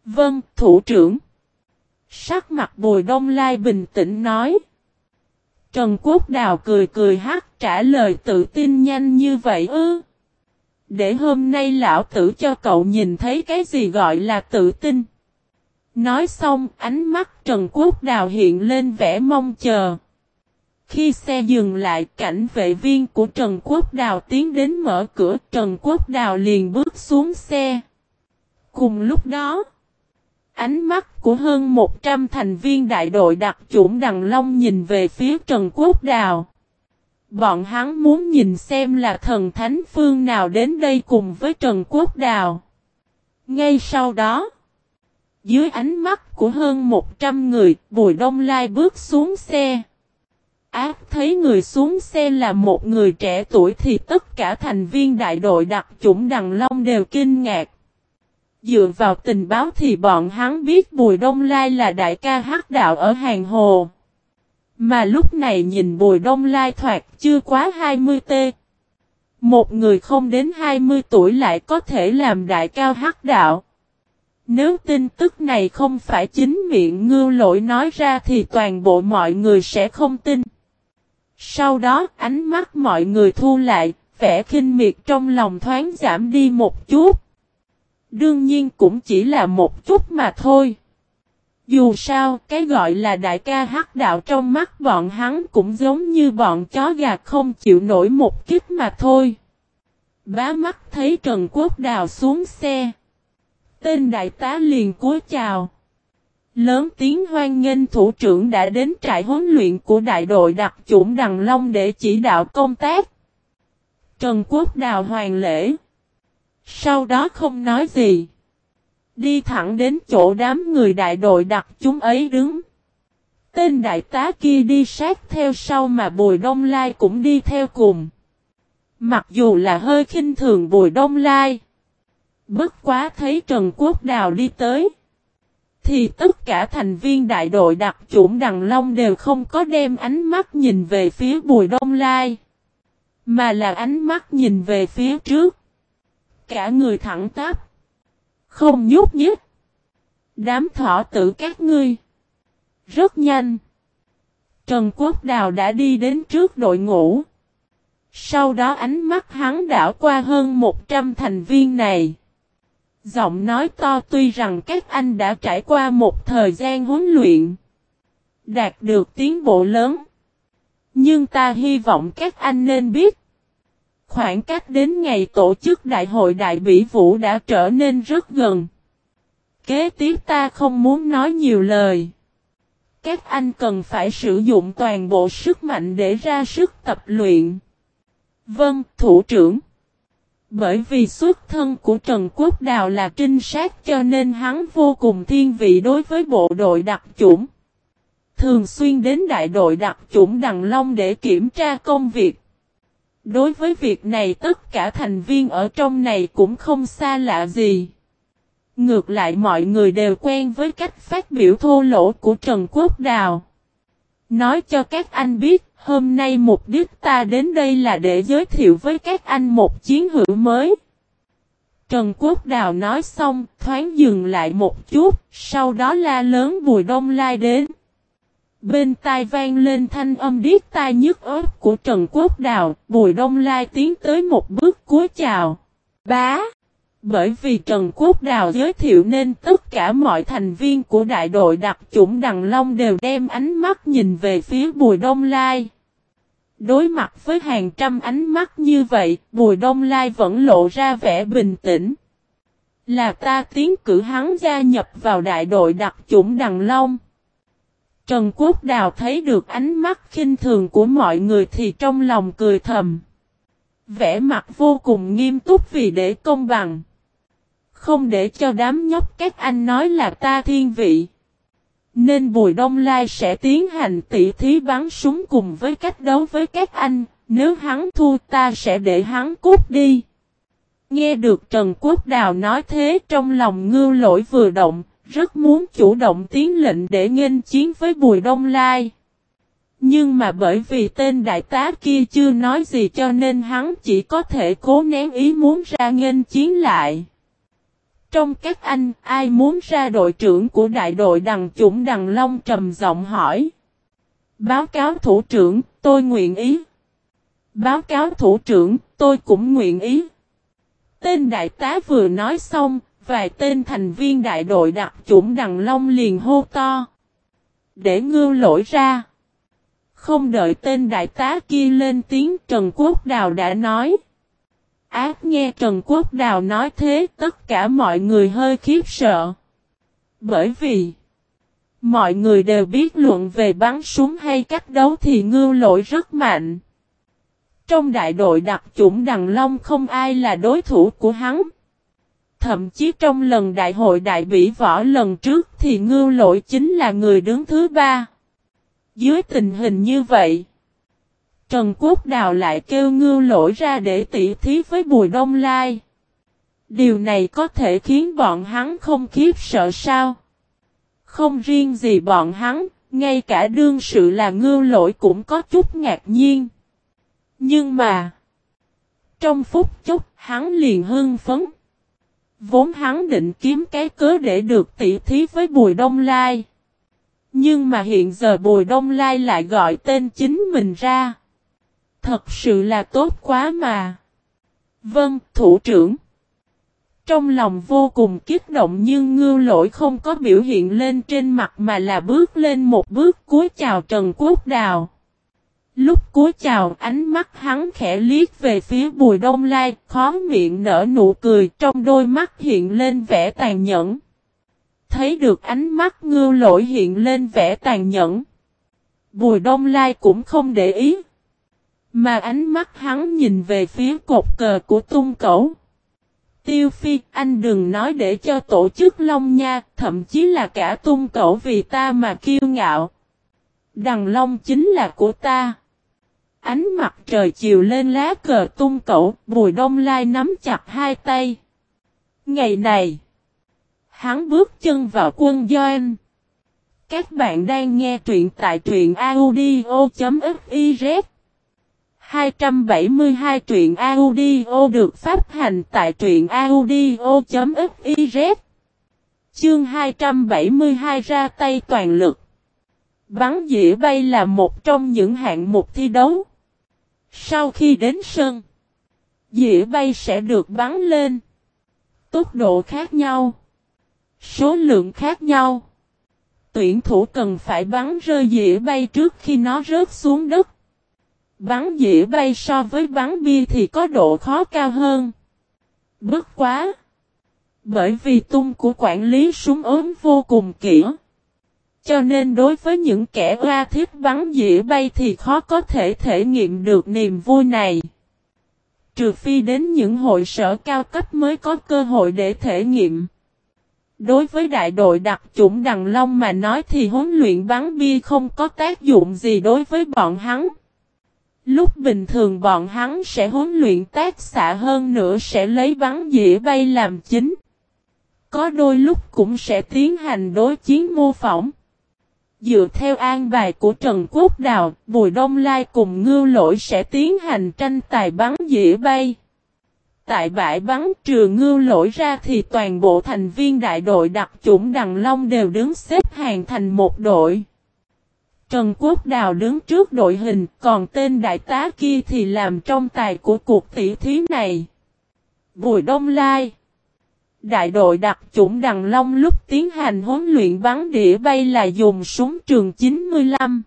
Vâng, thủ trưởng. Sắc mặt Bùi Đông Lai bình tĩnh nói. Trần Quốc Đào cười cười hát trả lời tự tin nhanh như vậy ư. Để hôm nay lão tử cho cậu nhìn thấy cái gì gọi là tự tin. Nói xong ánh mắt Trần Quốc Đào hiện lên vẻ mong chờ. Khi xe dừng lại cảnh vệ viên của Trần Quốc Đào tiến đến mở cửa Trần Quốc Đào liền bước xuống xe. Cùng lúc đó, ánh mắt của hơn 100 thành viên đại đội đặc chủng Đằng Long nhìn về phía Trần Quốc Đào. Bọn hắn muốn nhìn xem là thần thánh phương nào đến đây cùng với Trần Quốc Đào. Ngay sau đó, dưới ánh mắt của hơn 100 người, Bùi Đông Lai bước xuống xe. Ác, thấy người xuống xe là một người trẻ tuổi thì tất cả thành viên đại đội đặc chủng Đằng Long đều kinh ngạc. Dựa vào tình báo thì bọn hắn biết Bùi Đông Lai là đại ca hắc đạo ở Hàng Hồ. Mà lúc này nhìn Bùi Đông Lai thoạt chưa quá 20 t. Một người không đến 20 tuổi lại có thể làm đại cao hắc đạo. Nếu tin tức này không phải chính miệng ngưu lỗi nói ra thì toàn bộ mọi người sẽ không tin. Sau đó ánh mắt mọi người thu lại, vẻ khinh miệt trong lòng thoáng giảm đi một chút. Đương nhiên cũng chỉ là một chút mà thôi. Dù sao, cái gọi là đại ca hắc đạo trong mắt bọn hắn cũng giống như bọn chó gà không chịu nổi một kích mà thôi. Bá mắt thấy Trần Quốc Đào xuống xe. Tên đại tá liền cúi chào. Lớn tiếng hoan nghênh thủ trưởng đã đến trại huấn luyện của đại đội đặc chủng Đằng Long để chỉ đạo công tác. Trần Quốc Đào hoàn lễ. Sau đó không nói gì. Đi thẳng đến chỗ đám người đại đội đặc chúng ấy đứng. Tên đại tá kia đi sát theo sau mà Bùi Đông Lai cũng đi theo cùng. Mặc dù là hơi khinh thường Bùi Đông Lai. Bất quá thấy Trần Quốc Đào đi tới. Thì tất cả thành viên đại đội đặc chủng Đằng Long đều không có đem ánh mắt nhìn về phía Bùi Đông Lai. Mà là ánh mắt nhìn về phía trước. Cả người thẳng tắp. Không nhúc nhích. Đám Thỏ tử các ngươi. Rất nhanh. Trần Quốc Đào đã đi đến trước đội ngũ. Sau đó ánh mắt hắn đảo qua hơn 100 thành viên này. Giọng nói to tuy rằng các anh đã trải qua một thời gian huấn luyện. Đạt được tiến bộ lớn. Nhưng ta hy vọng các anh nên biết. Khoảng cách đến ngày tổ chức đại hội đại bỉ vũ đã trở nên rất gần. Kế tiếp ta không muốn nói nhiều lời. Các anh cần phải sử dụng toàn bộ sức mạnh để ra sức tập luyện. Vâng, thủ trưởng. Bởi vì xuất thân của Trần Quốc Đào là trinh sát cho nên hắn vô cùng thiên vị đối với bộ đội đặc chủng. Thường xuyên đến đại đội đặc chủng Đằng Long để kiểm tra công việc. Đối với việc này tất cả thành viên ở trong này cũng không xa lạ gì. Ngược lại mọi người đều quen với cách phát biểu thô lỗ của Trần Quốc Đào. Nói cho các anh biết, hôm nay mục đích ta đến đây là để giới thiệu với các anh một chiến hữu mới. Trần Quốc Đào nói xong, thoáng dừng lại một chút, sau đó la lớn Bùi Đông Lai đến. Bên tai vang lên thanh âm điếc tai nhức ớt của Trần Quốc Đào, Bùi Đông Lai tiến tới một bước cúi chào. Bá! Bởi vì Trần Quốc Đào giới thiệu nên tất cả mọi thành viên của đại đội đặc chủng Đằng Long đều đem ánh mắt nhìn về phía Bùi Đông Lai. Đối mặt với hàng trăm ánh mắt như vậy, Bùi Đông Lai vẫn lộ ra vẻ bình tĩnh. Là ta tiến cử hắn gia nhập vào đại đội đặc chủng Đằng Long. Trần Quốc Đào thấy được ánh mắt khinh thường của mọi người thì trong lòng cười thầm. Vẽ mặt vô cùng nghiêm túc vì để công bằng. Không để cho đám nhóc các anh nói là ta thiên vị. Nên Bùi Đông Lai sẽ tiến hành tỉ thí bắn súng cùng với cách đấu với các anh. Nếu hắn thua ta sẽ để hắn cút đi. Nghe được Trần Quốc Đào nói thế trong lòng ngưu lỗi vừa động, rất muốn chủ động tiến lệnh để nghênh chiến với Bùi Đông Lai. Nhưng mà bởi vì tên đại tá kia chưa nói gì cho nên hắn chỉ có thể cố nén ý muốn ra nghênh chiến lại. Trong các anh, ai muốn ra đội trưởng của đại đội đằng chủng đằng long trầm giọng hỏi. Báo cáo thủ trưởng, tôi nguyện ý. Báo cáo thủ trưởng, tôi cũng nguyện ý. Tên đại tá vừa nói xong, vài tên thành viên đại đội đặc chủng đằng long liền hô to. Để ngưu lỗi ra. Không đợi tên đại tá kia lên tiếng Trần Quốc Đào đã nói. Ác nghe Trần Quốc Đào nói thế tất cả mọi người hơi khiếp sợ. Bởi vì mọi người đều biết luận về bắn súng hay cách đấu thì ngưu lỗi rất mạnh. Trong đại đội đặc chủng Đằng Long không ai là đối thủ của hắn. Thậm chí trong lần đại hội đại bỉ võ lần trước thì ngưu lỗi chính là người đứng thứ ba. Dưới tình hình như vậy, Trần Quốc Đào lại kêu ngưu lỗi ra để tỉ thí với Bùi Đông Lai. Điều này có thể khiến bọn hắn không khiếp sợ sao? Không riêng gì bọn hắn, ngay cả đương sự là ngưu lỗi cũng có chút ngạc nhiên. Nhưng mà, trong phút chốc hắn liền hưng phấn. Vốn hắn định kiếm cái cớ để được tỉ thí với Bùi Đông Lai. Nhưng mà hiện giờ Bùi Đông Lai lại gọi tên chính mình ra. Thật sự là tốt quá mà. Vâng, thủ trưởng. Trong lòng vô cùng kích động nhưng ngư lỗi không có biểu hiện lên trên mặt mà là bước lên một bước cuối chào Trần Quốc Đào. Lúc cuối chào ánh mắt hắn khẽ liếc về phía bùi đông lai, khó miệng nở nụ cười trong đôi mắt hiện lên vẻ tàn nhẫn. Thấy được ánh mắt ngư lỗi hiện lên vẻ tàn nhẫn. Bùi đông lai cũng không để ý. Mà ánh mắt hắn nhìn về phía cột cờ của tung cẩu. Tiêu Phi, anh đừng nói để cho tổ chức Long Nha, thậm chí là cả tung cẩu vì ta mà kiêu ngạo. Đằng Long chính là của ta. Ánh mặt trời chiều lên lá cờ tung cẩu, Bùi Đông Lai nắm chặt hai tay. Ngày này, hắn bước chân vào quân doanh. Các bạn đang nghe truyện tại truyện audio.fif 272 truyện audio được phát hành tại truyện audio.fiz Chương 272 ra tay toàn lực Bắn dĩa bay là một trong những hạng mục thi đấu. Sau khi đến sân, dĩa bay sẽ được bắn lên. Tốc độ khác nhau. Số lượng khác nhau. Tuyển thủ cần phải bắn rơi dĩa bay trước khi nó rớt xuống đất. Bắn dĩa bay so với bắn bia thì có độ khó cao hơn. Bất quá! Bởi vì tung của quản lý súng ốm vô cùng kỹ. Cho nên đối với những kẻ oa thiết bắn dĩa bay thì khó có thể thể nghiệm được niềm vui này. Trừ phi đến những hội sở cao cấp mới có cơ hội để thể nghiệm. Đối với đại đội đặc chủng Đằng Long mà nói thì huấn luyện bắn bia không có tác dụng gì đối với bọn hắn. Lúc bình thường bọn hắn sẽ huấn luyện tác xạ hơn nữa sẽ lấy bắn dĩa bay làm chính. Có đôi lúc cũng sẽ tiến hành đối chiến mô phỏng. Dựa theo an bài của Trần Quốc Đào, Bùi Đông Lai cùng ngưu lỗi sẽ tiến hành tranh tài bắn dĩa bay. Tại bãi bắn trừ ngưu lỗi ra thì toàn bộ thành viên đại đội đặc chủng Đằng Long đều đứng xếp hàng thành một đội. Trần Quốc Đào đứng trước đội hình, còn tên đại tá kia thì làm trong tài của cuộc tỷ thí này. Bùi Đông Lai Đại đội đặc chủng Đằng Long lúc tiến hành huấn luyện bắn đĩa bay là dùng súng trường 95.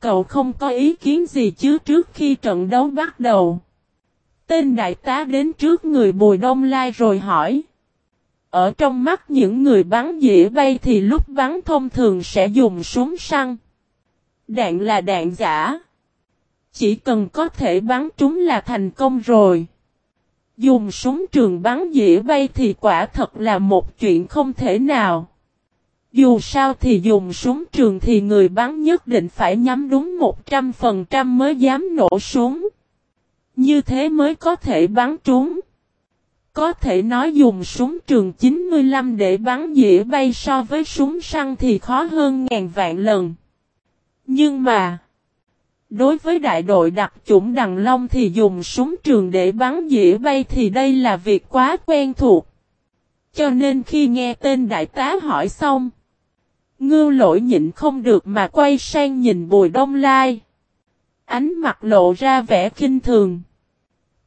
Cậu không có ý kiến gì chứ trước khi trận đấu bắt đầu. Tên đại tá đến trước người Bùi Đông Lai rồi hỏi. Ở trong mắt những người bắn dĩa bay thì lúc bắn thông thường sẽ dùng súng săn. Đạn là đạn giả. Chỉ cần có thể bắn trúng là thành công rồi. Dùng súng trường bắn dĩa bay thì quả thật là một chuyện không thể nào. Dù sao thì dùng súng trường thì người bắn nhất định phải nhắm đúng 100% mới dám nổ súng. Như thế mới có thể bắn trúng. Có thể nói dùng súng trường 95 để bắn dĩa bay so với súng săn thì khó hơn ngàn vạn lần. Nhưng mà, đối với đại đội đặc chủng Đằng Long thì dùng súng trường để bắn dĩa bay thì đây là việc quá quen thuộc. Cho nên khi nghe tên đại tá hỏi xong, ngưu lỗi nhịn không được mà quay sang nhìn bùi đông lai. Ánh mặt lộ ra vẻ kinh thường.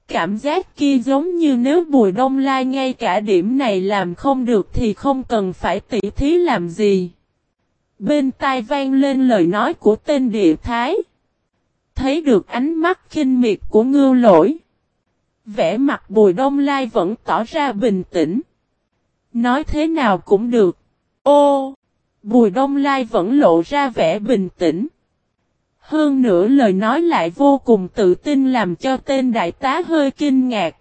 Cảm giác kia giống như nếu Bùi Đông Lai ngay cả điểm này làm không được thì không cần phải tỉ thí làm gì. Bên tai vang lên lời nói của tên địa thái. Thấy được ánh mắt khinh miệt của ngưu lỗi. Vẻ mặt Bùi Đông Lai vẫn tỏ ra bình tĩnh. Nói thế nào cũng được. Ô! Bùi Đông Lai vẫn lộ ra vẻ bình tĩnh. Hơn nữa lời nói lại vô cùng tự tin làm cho tên đại tá hơi kinh ngạc.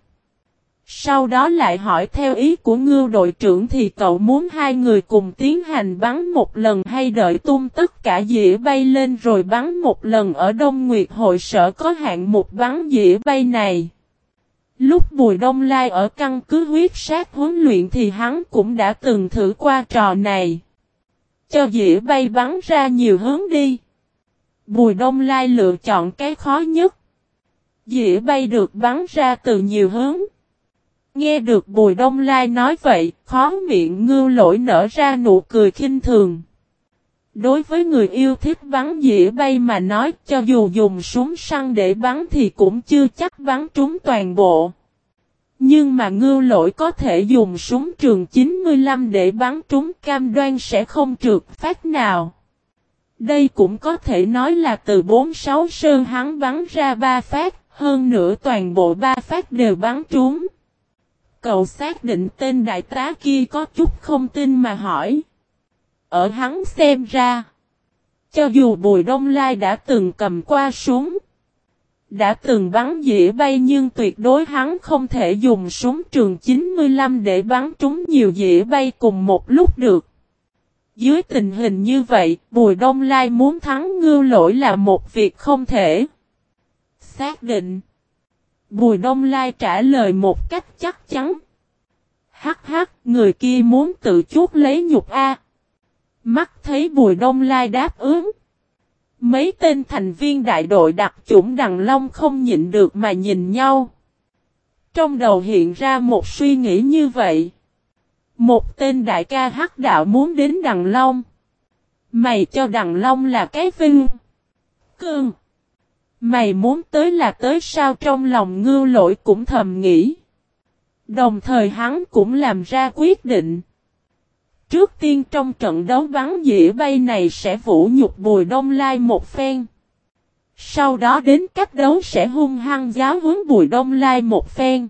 Sau đó lại hỏi theo ý của ngưu đội trưởng thì cậu muốn hai người cùng tiến hành bắn một lần hay đợi tung tất cả dĩa bay lên rồi bắn một lần ở Đông Nguyệt hội sở có hạng mục bắn dĩa bay này. Lúc Bùi Đông Lai ở căn cứ huyết sát huấn luyện thì hắn cũng đã từng thử qua trò này. Cho dĩa bay bắn ra nhiều hướng đi. Bùi Đông Lai lựa chọn cái khó nhất. Dĩa bay được bắn ra từ nhiều hướng. Nghe được Bùi Đông Lai nói vậy, khó miệng ngưu lỗi nở ra nụ cười khinh thường. Đối với người yêu thích bắn dĩa bay mà nói cho dù dùng súng săn để bắn thì cũng chưa chắc bắn trúng toàn bộ. Nhưng mà ngưu lỗi có thể dùng súng trường 95 để bắn trúng cam đoan sẽ không trượt phát nào. Đây cũng có thể nói là từ 46 sơn hắn bắn ra 3 phát, hơn nữa toàn bộ 3 phát đều bắn trúng. Cậu xác định tên đại tá kia có chút không tin mà hỏi. Ở hắn xem ra, cho dù Bùi Đông Lai đã từng cầm qua súng, đã từng bắn dĩa bay nhưng tuyệt đối hắn không thể dùng súng trường 95 để bắn trúng nhiều dĩa bay cùng một lúc được. Dưới tình hình như vậy, Bùi Đông Lai muốn thắng ngưu lỗi là một việc không thể. Xác định. Bùi Đông Lai trả lời một cách chắc chắn. Hắc hắc, người kia muốn tự chuốt lấy nhục A. Mắt thấy Bùi Đông Lai đáp ứng. Mấy tên thành viên đại đội đặc chủng Đằng Long không nhịn được mà nhìn nhau. Trong đầu hiện ra một suy nghĩ như vậy. Một tên đại ca hắc đạo muốn đến Đằng Long. Mày cho Đằng Long là cái vinh. Cương. Mày muốn tới là tới sao trong lòng ngưu lỗi cũng thầm nghĩ. Đồng thời hắn cũng làm ra quyết định. Trước tiên trong trận đấu bắn dĩa bay này sẽ vũ nhục Bùi Đông Lai một phen. Sau đó đến cách đấu sẽ hung hăng giáo huấn Bùi Đông Lai một phen.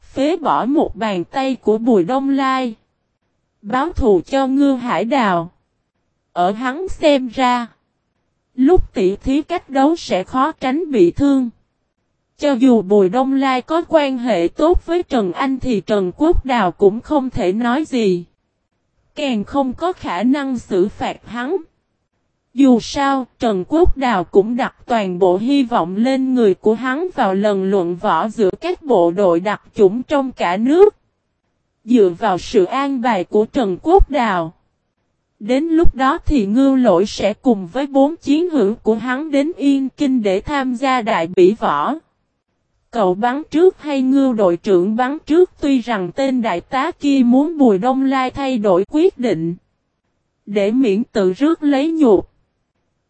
Phế bỏ một bàn tay của Bùi Đông Lai. Báo thù cho ngư hải đào. Ở hắn xem ra. Lúc tỷ thí cách đấu sẽ khó tránh bị thương. Cho dù Bùi Đông Lai có quan hệ tốt với Trần Anh thì Trần Quốc Đào cũng không thể nói gì. Càng không có khả năng xử phạt hắn. Dù sao, Trần Quốc Đào cũng đặt toàn bộ hy vọng lên người của hắn vào lần luận võ giữa các bộ đội đặc chủng trong cả nước. Dựa vào sự an bài của Trần Quốc Đào. Đến lúc đó thì ngưu lỗi sẽ cùng với bốn chiến hữu của hắn đến Yên Kinh để tham gia đại bỉ võ. Cậu bắn trước hay ngưu đội trưởng bắn trước tuy rằng tên đại tá kia muốn Bùi Đông Lai thay đổi quyết định. Để miễn tự rước lấy nhục.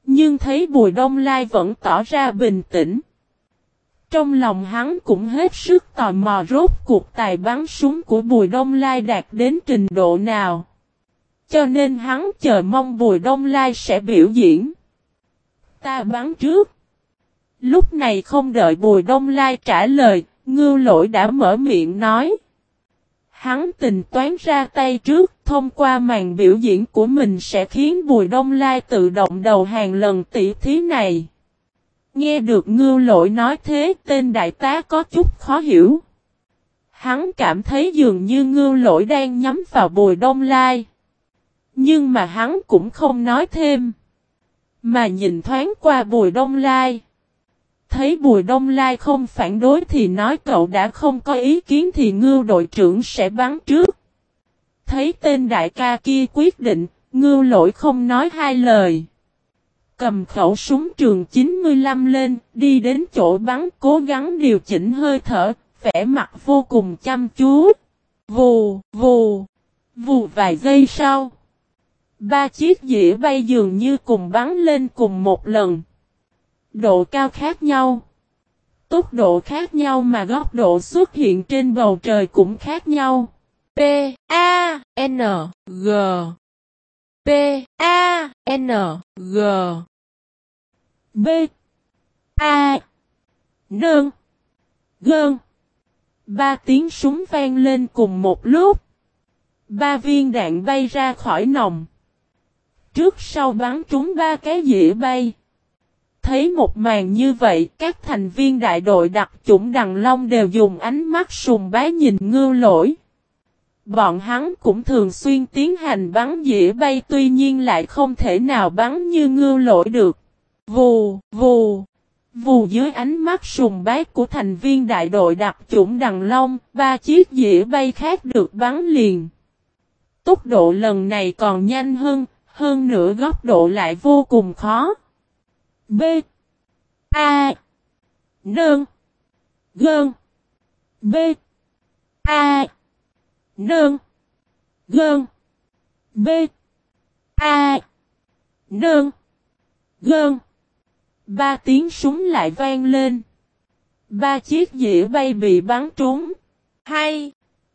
Nhưng thấy Bùi Đông Lai vẫn tỏ ra bình tĩnh. Trong lòng hắn cũng hết sức tò mò rốt cuộc tài bắn súng của Bùi Đông Lai đạt đến trình độ nào. Cho nên hắn chờ mong Bùi Đông Lai sẽ biểu diễn. Ta bắn trước. Lúc này không đợi Bùi Đông Lai trả lời, ngưu lỗi đã mở miệng nói. Hắn tình toán ra tay trước, thông qua màn biểu diễn của mình sẽ khiến Bùi Đông Lai tự động đầu hàng lần tỷ thí này. Nghe được ngưu lỗi nói thế tên đại tá có chút khó hiểu. Hắn cảm thấy dường như ngưu lỗi đang nhắm vào Bùi Đông Lai. Nhưng mà hắn cũng không nói thêm. Mà nhìn thoáng qua Bùi Đông Lai. Thấy Bùi Đông Lai không phản đối thì nói cậu đã không có ý kiến thì ngưu đội trưởng sẽ bắn trước. Thấy tên đại ca kia quyết định, ngưu lỗi không nói hai lời. Cầm khẩu súng trường 95 lên, đi đến chỗ bắn cố gắng điều chỉnh hơi thở, vẻ mặt vô cùng chăm chú. Vù, vù, vù vài giây sau. Ba chiếc dĩa bay dường như cùng bắn lên cùng một lần. Độ cao khác nhau. Tốc độ khác nhau mà góc độ xuất hiện trên bầu trời cũng khác nhau. P A N G P A N G B A Nương Gơn Ba tiếng súng vang lên cùng một lúc. Ba viên đạn bay ra khỏi nòng. Trước sau bắn trúng ba cái dĩa bay. Thấy một màn như vậy, các thành viên đại đội đặc chủng Đằng Long đều dùng ánh mắt sùng bái nhìn ngưu lỗi. Bọn hắn cũng thường xuyên tiến hành bắn dĩa bay tuy nhiên lại không thể nào bắn như ngưu lỗi được. Vù, vù, vù dưới ánh mắt sùng bái của thành viên đại đội đặc chủng Đằng Long, ba chiếc dĩa bay khác được bắn liền. Tốc độ lần này còn nhanh hơn, hơn nữa góc độ lại vô cùng khó. B. A. Nương. Gơn. B. A. Nương. Gơn. B. A. Nương. Gơn. Ba tiếng súng lại vang lên. Ba chiếc dĩa bay bị bắn trúng. Hay.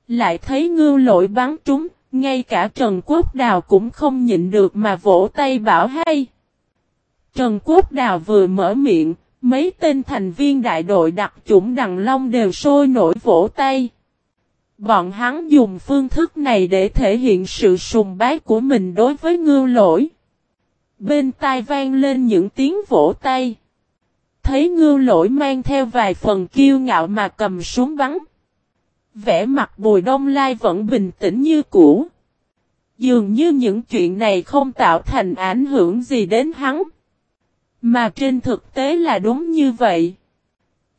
Lại thấy ngư lội bắn trúng. Ngay cả Trần Quốc Đào cũng không nhịn được mà vỗ tay bảo hay. Trần Quốc Đào vừa mở miệng, mấy tên thành viên đại đội đặc chủng Đằng Long đều sôi nổi vỗ tay. Bọn hắn dùng phương thức này để thể hiện sự sùng bái của mình đối với ngưu lỗi. Bên tai vang lên những tiếng vỗ tay. Thấy ngưu lỗi mang theo vài phần kiêu ngạo mà cầm súng bắn vẻ mặt bùi đông lai vẫn bình tĩnh như cũ. Dường như những chuyện này không tạo thành ảnh hưởng gì đến hắn. Mà trên thực tế là đúng như vậy.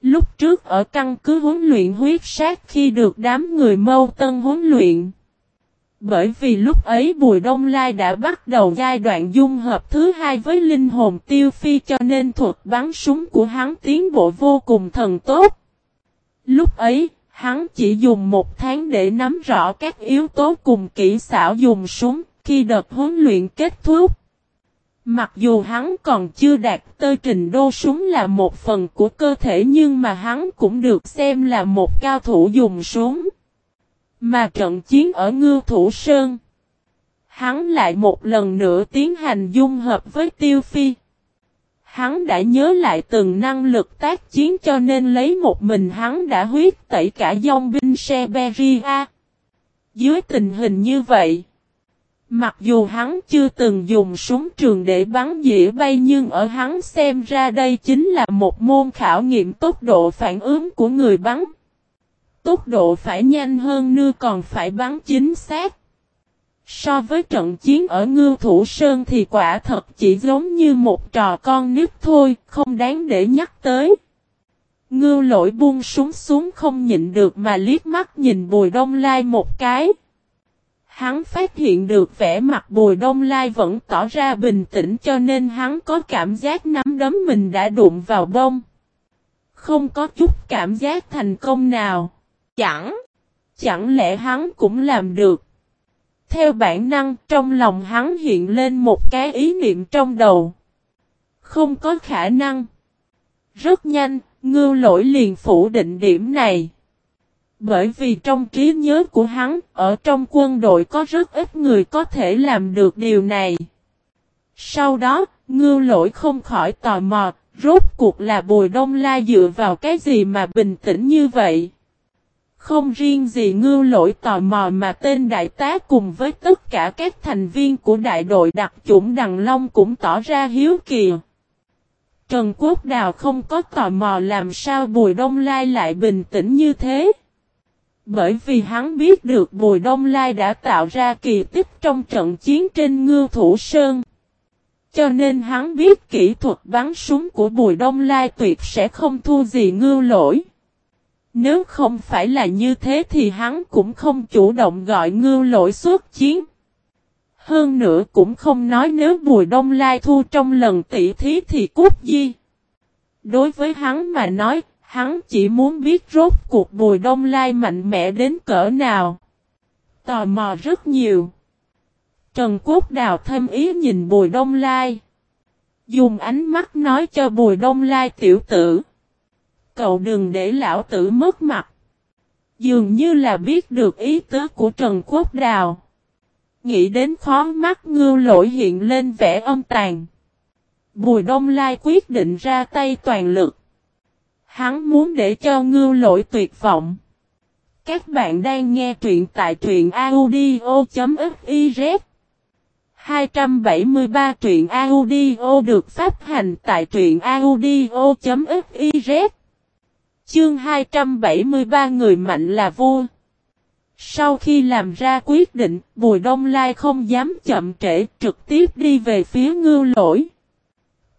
Lúc trước ở căn cứ huấn luyện huyết sát khi được đám người mâu tân huấn luyện. Bởi vì lúc ấy Bùi Đông Lai đã bắt đầu giai đoạn dung hợp thứ hai với linh hồn tiêu phi cho nên thuật bắn súng của hắn tiến bộ vô cùng thần tốt. Lúc ấy, hắn chỉ dùng một tháng để nắm rõ các yếu tố cùng kỹ xảo dùng súng khi đợt huấn luyện kết thúc. Mặc dù hắn còn chưa đạt tới trình đô súng là một phần của cơ thể nhưng mà hắn cũng được xem là một cao thủ dùng súng. Mà trận chiến ở Ngư Thủ Sơn, hắn lại một lần nữa tiến hành dung hợp với Tiêu Phi. Hắn đã nhớ lại từng năng lực tác chiến cho nên lấy một mình hắn đã huyết tẩy cả dòng binh Seberia. Dưới tình hình như vậy, mặc dù hắn chưa từng dùng súng trường để bắn dĩa bay nhưng ở hắn xem ra đây chính là một môn khảo nghiệm tốc độ phản ứng của người bắn. Tốc độ phải nhanh hơn nữa còn phải bắn chính xác. So với trận chiến ở Ngưu Thủ Sơn thì quả thật chỉ giống như một trò con nít thôi, không đáng để nhắc tới. Ngưu lỗi buông súng xuống không nhịn được mà liếc mắt nhìn Bùi Đông Lai một cái. Hắn phát hiện được vẻ mặt Bùi Đông Lai vẫn tỏ ra bình tĩnh cho nên hắn có cảm giác nắm đấm mình đã đụng vào bông. Không có chút cảm giác thành công nào. Chẳng, chẳng lẽ hắn cũng làm được. Theo bản năng trong lòng hắn hiện lên một cái ý niệm trong đầu. Không có khả năng. Rất nhanh, ngưu lỗi liền phủ định điểm này. Bởi vì trong trí nhớ của hắn, ở trong quân đội có rất ít người có thể làm được điều này. Sau đó, ngưu lỗi không khỏi tò mò, rốt cuộc là Bùi Đông La dựa vào cái gì mà bình tĩnh như vậy. Không riêng gì ngưu lỗi tò mò mà tên đại tá cùng với tất cả các thành viên của đại đội đặc chủng Đằng Long cũng tỏ ra hiếu kỳ. Trần Quốc Đào không có tò mò làm sao Bùi Đông Lai lại bình tĩnh như thế. Bởi vì hắn biết được Bùi Đông Lai đã tạo ra kỳ tích trong trận chiến trên Ngưu Thủ Sơn. Cho nên hắn biết kỹ thuật bắn súng của Bùi Đông Lai tuyệt sẽ không thua gì ngưu lỗi. Nếu không phải là như thế thì hắn cũng không chủ động gọi ngưu lỗi xuất chiến. Hơn nữa cũng không nói nếu Bùi Đông Lai thu trong lần tỷ thí thì cút di. Đối với hắn mà nói, hắn chỉ muốn biết rốt cuộc Bùi Đông Lai mạnh mẽ đến cỡ nào. Tò mò rất nhiều. Trần Quốc Đào thêm ý nhìn Bùi Đông Lai. Dùng ánh mắt nói cho Bùi Đông Lai tiểu tử. Cậu đừng để lão tử mất mặt. Dường như là biết được ý tứ của Trần Quốc Đào. Nghĩ đến khó mắt ngưu lỗi hiện lên vẻ âm tàn. Bùi Đông Lai quyết định ra tay toàn lực. Hắn muốn để cho ngưu lỗi tuyệt vọng. Các bạn đang nghe truyện tại truyện audio.fiz 273 truyện audio được phát hành tại truyện audio.fiz Chương 273 người mạnh là vua. Sau khi làm ra quyết định, Bùi Đông Lai không dám chậm trễ trực tiếp đi về phía ngưu lỗi.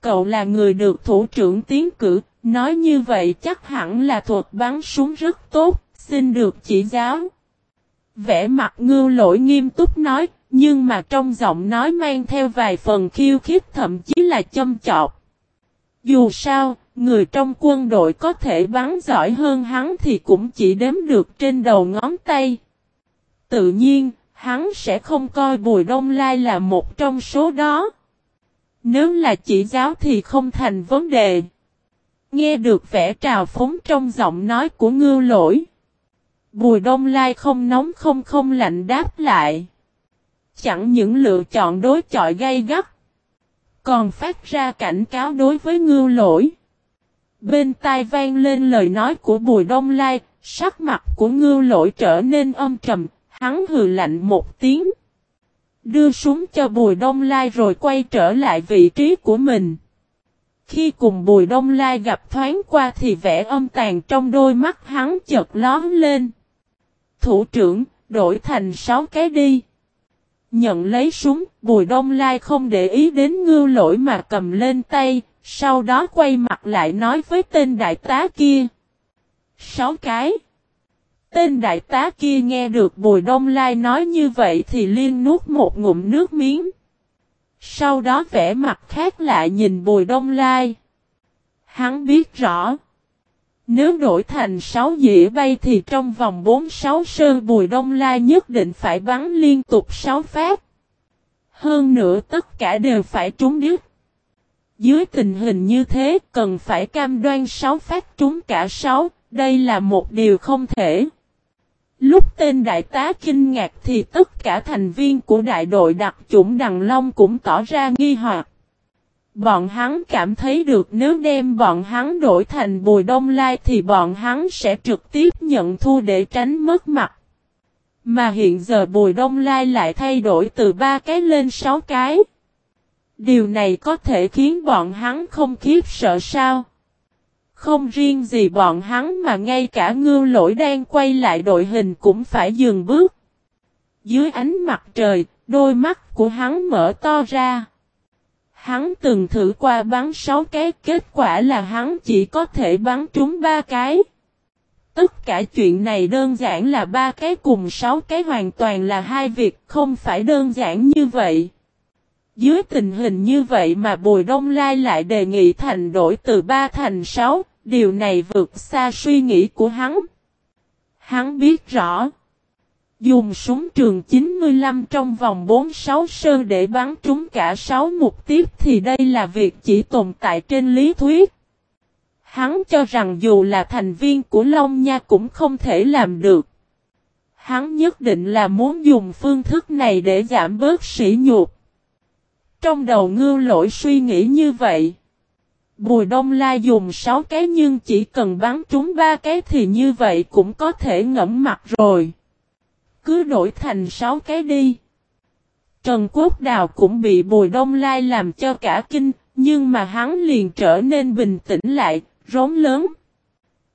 Cậu là người được thủ trưởng tiến cử, nói như vậy chắc hẳn là thuật bắn súng rất tốt, xin được chỉ giáo. Vẽ mặt ngưu lỗi nghiêm túc nói, nhưng mà trong giọng nói mang theo vài phần khiêu khích thậm chí là châm chọc. Dù sao, người trong quân đội có thể bắn giỏi hơn hắn thì cũng chỉ đếm được trên đầu ngón tay. Tự nhiên, hắn sẽ không coi Bùi Đông Lai là một trong số đó. Nếu là chỉ giáo thì không thành vấn đề. Nghe được vẻ trào phúng trong giọng nói của ngư lỗi. Bùi Đông Lai không nóng không không lạnh đáp lại. Chẳng những lựa chọn đối chọi gay gắt. Còn phát ra cảnh cáo đối với ngư lỗi. Bên tai vang lên lời nói của Bùi Đông Lai, sắc mặt của ngư lỗi trở nên âm trầm, hắn hừ lạnh một tiếng. Đưa súng cho Bùi Đông Lai rồi quay trở lại vị trí của mình. Khi cùng Bùi Đông Lai gặp thoáng qua thì vẻ âm tàn trong đôi mắt hắn chợt lón lên. Thủ trưởng, đổi thành sáu cái đi. Nhận lấy súng, Bùi Đông Lai không để ý đến ngư lỗi mà cầm lên tay, sau đó quay mặt lại nói với tên đại tá kia. Sáu cái. Tên đại tá kia nghe được Bùi Đông Lai nói như vậy thì liên nuốt một ngụm nước miếng. Sau đó vẽ mặt khác lại nhìn Bùi Đông Lai. Hắn biết rõ. Nếu đổi thành 6 dĩa bay thì trong vòng 4-6 sơn Bùi Đông Lai nhất định phải bắn liên tục 6 phát. Hơn nữa tất cả đều phải trúng đứt. Dưới tình hình như thế cần phải cam đoan 6 phát trúng cả 6, đây là một điều không thể. Lúc tên đại tá kinh ngạc thì tất cả thành viên của đại đội đặc chủng Đằng Long cũng tỏ ra nghi hoặc. Bọn hắn cảm thấy được nếu đem bọn hắn đổi thành bùi đông lai thì bọn hắn sẽ trực tiếp nhận thua để tránh mất mặt. Mà hiện giờ bùi đông lai lại thay đổi từ ba cái lên sáu cái. Điều này có thể khiến bọn hắn không khiếp sợ sao? Không riêng gì bọn hắn mà ngay cả ngưu lỗi đang quay lại đội hình cũng phải dừng bước. Dưới ánh mặt trời, đôi mắt của hắn mở to ra. Hắn từng thử qua bắn 6 cái, kết quả là hắn chỉ có thể bắn trúng 3 cái. Tất cả chuyện này đơn giản là ba cái cùng 6 cái hoàn toàn là hai việc, không phải đơn giản như vậy. Dưới tình hình như vậy mà Bùi Đông Lai lại đề nghị thành đổi từ 3 thành 6, điều này vượt xa suy nghĩ của hắn. Hắn biết rõ. Dùng súng trường 95 trong vòng 46 sơn để bắn trúng cả 6 mục tiếp thì đây là việc chỉ tồn tại trên lý thuyết. Hắn cho rằng dù là thành viên của Long Nha cũng không thể làm được. Hắn nhất định là muốn dùng phương thức này để giảm bớt sỉ nhục. Trong đầu ngưu lỗi suy nghĩ như vậy. Bùi Đông Lai dùng 6 cái nhưng chỉ cần bắn trúng 3 cái thì như vậy cũng có thể ngẫm mặt rồi. Cứ đổi thành 6 cái đi. Trần Quốc Đào cũng bị Bùi Đông Lai làm cho cả kinh, nhưng mà hắn liền trở nên bình tĩnh lại, rống lớn.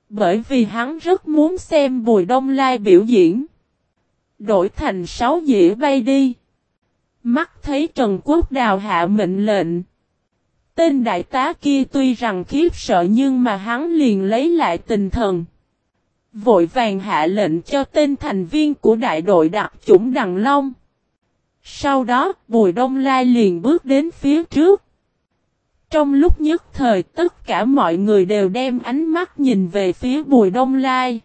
Bởi vì hắn rất muốn xem Bùi Đông Lai biểu diễn. Đổi thành 6 dĩa bay đi. Mắt thấy Trần Quốc Đào hạ mệnh lệnh. Tên đại tá kia tuy rằng khiếp sợ nhưng mà hắn liền lấy lại tinh thần. Vội vàng hạ lệnh cho tên thành viên của đại đội đặc chủng Đằng Long. Sau đó, Bùi Đông Lai liền bước đến phía trước. Trong lúc nhất thời tất cả mọi người đều đem ánh mắt nhìn về phía Bùi Đông Lai.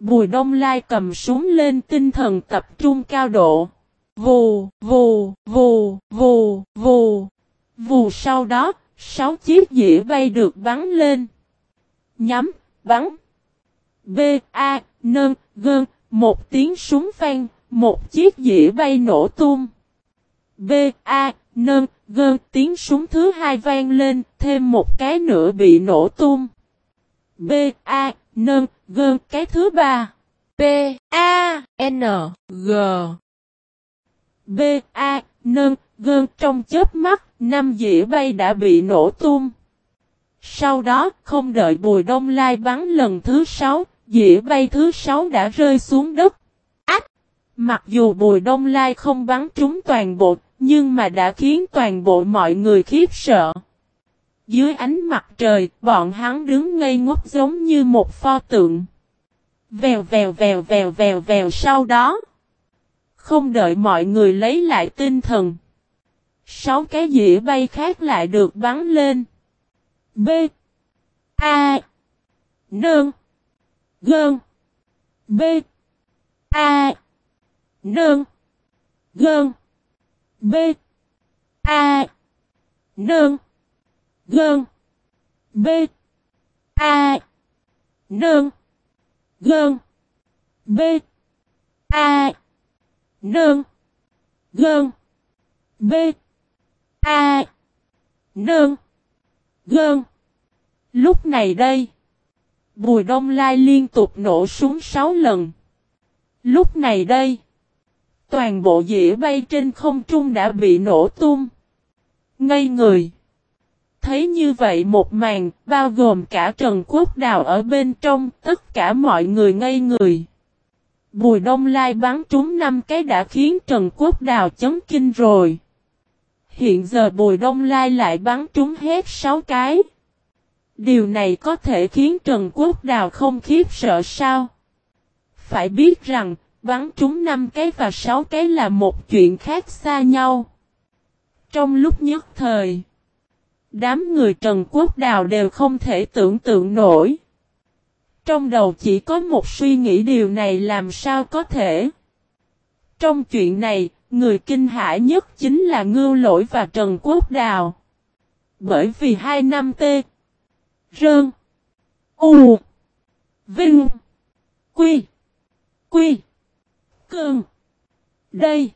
Bùi Đông Lai cầm súng lên tinh thần tập trung cao độ. Vù, vù, vù, vù, vù. Vù sau đó, sáu chiếc dĩa bay được bắn lên. Nhắm, bắn. B, A, nâng, gơn, một tiếng súng vang, một chiếc dĩa bay nổ tung. B, A, nâng, gơn, tiếng súng thứ hai vang lên, thêm một cái nữa bị nổ tung. B, A, nâng, gơn, cái thứ ba. P, A, N, G. B, A, nâng, gơn trong chớp mắt, năm dĩa bay đã bị nổ tung. Sau đó, không đợi Bùi Đông Lai bắn lần thứ sáu, dĩa bay thứ sáu đã rơi xuống đất. Ách! Mặc dù Bùi Đông Lai không bắn trúng toàn bộ, nhưng mà đã khiến toàn bộ mọi người khiếp sợ. Dưới ánh mặt trời, bọn hắn đứng ngây ngốc giống như một pho tượng. Vèo vèo vèo vèo vèo vèo sau đó. Không đợi mọi người lấy lại tinh thần. Sáu cái dĩa bay khác lại được bắn lên. B. A. Nương. Gơn. B. A. Nương. Gơn. B. A. Nương. Gơn. B. A. Nương. Gơn. B. A. Nương. Gơn. B. A. Nương. Gơn. Lúc này đây. Bùi đông lai liên tục nổ súng 6 lần. Lúc này đây. Toàn bộ dĩa bay trên không trung đã bị nổ tung. Ngây người. Thấy như vậy một màn, bao gồm cả Trần Quốc Đào ở bên trong, tất cả mọi người ngây người. Bùi Đông Lai bắn trúng năm cái đã khiến Trần Quốc Đào chấn kinh rồi. Hiện giờ Bùi Đông Lai lại bắn trúng hết 6 cái. Điều này có thể khiến Trần Quốc Đào không khiếp sợ sao? Phải biết rằng, bắn trúng 5 cái và 6 cái là một chuyện khác xa nhau. Trong lúc nhất thời, đám người Trần Quốc Đào đều không thể tưởng tượng nổi. Trong đầu chỉ có một suy nghĩ điều này làm sao có thể. Trong chuyện này, người kinh hãi nhất chính là Ngưu Lỗi và Trần Quốc Đào. Bởi vì hai năm tê, Rơn, U, Vinh, Quy, Quy, Cương. Đây.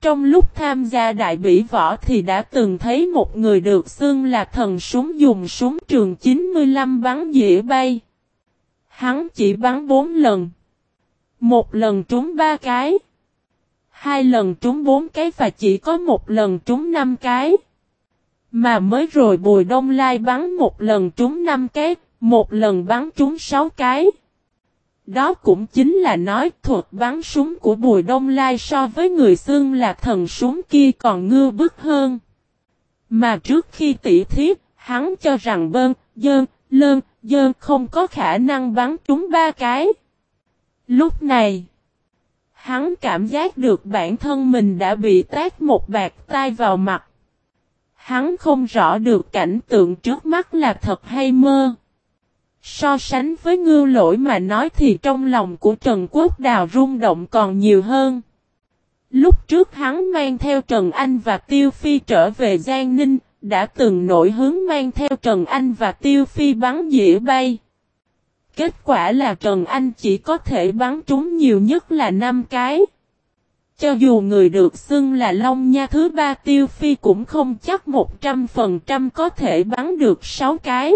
Trong lúc tham gia đại bỉ võ thì đã từng thấy một người được xưng là thần súng dùng súng trường 95 bắn dĩa bay. Hắn chỉ bắn 4 lần. Một lần trúng 3 cái. Hai lần trúng 4 cái và chỉ có một lần trúng 5 cái. Mà mới rồi Bùi Đông Lai bắn một lần trúng 5 cái, một lần bắn trúng 6 cái. Đó cũng chính là nói thuật bắn súng của Bùi Đông Lai so với người xương là thần súng kia còn ngư bức hơn. Mà trước khi tỉ thiết, hắn cho rằng bơn, dơn, lơn, dơ không có khả năng bắn trúng ba cái. Lúc này, hắn cảm giác được bản thân mình đã bị tát một bạc tai vào mặt. Hắn không rõ được cảnh tượng trước mắt là thật hay mơ. So sánh với ngưu lỗi mà nói thì trong lòng của Trần Quốc Đào rung động còn nhiều hơn. Lúc trước hắn mang theo Trần Anh và Tiêu Phi trở về Giang Ninh, đã từng nổi hướng mang theo Trần Anh và Tiêu Phi bắn dĩa bay. Kết quả là Trần Anh chỉ có thể bắn trúng nhiều nhất là 5 cái. Cho dù người được xưng là Long Nha thứ ba Tiêu Phi cũng không chắc 100% có thể bắn được 6 cái.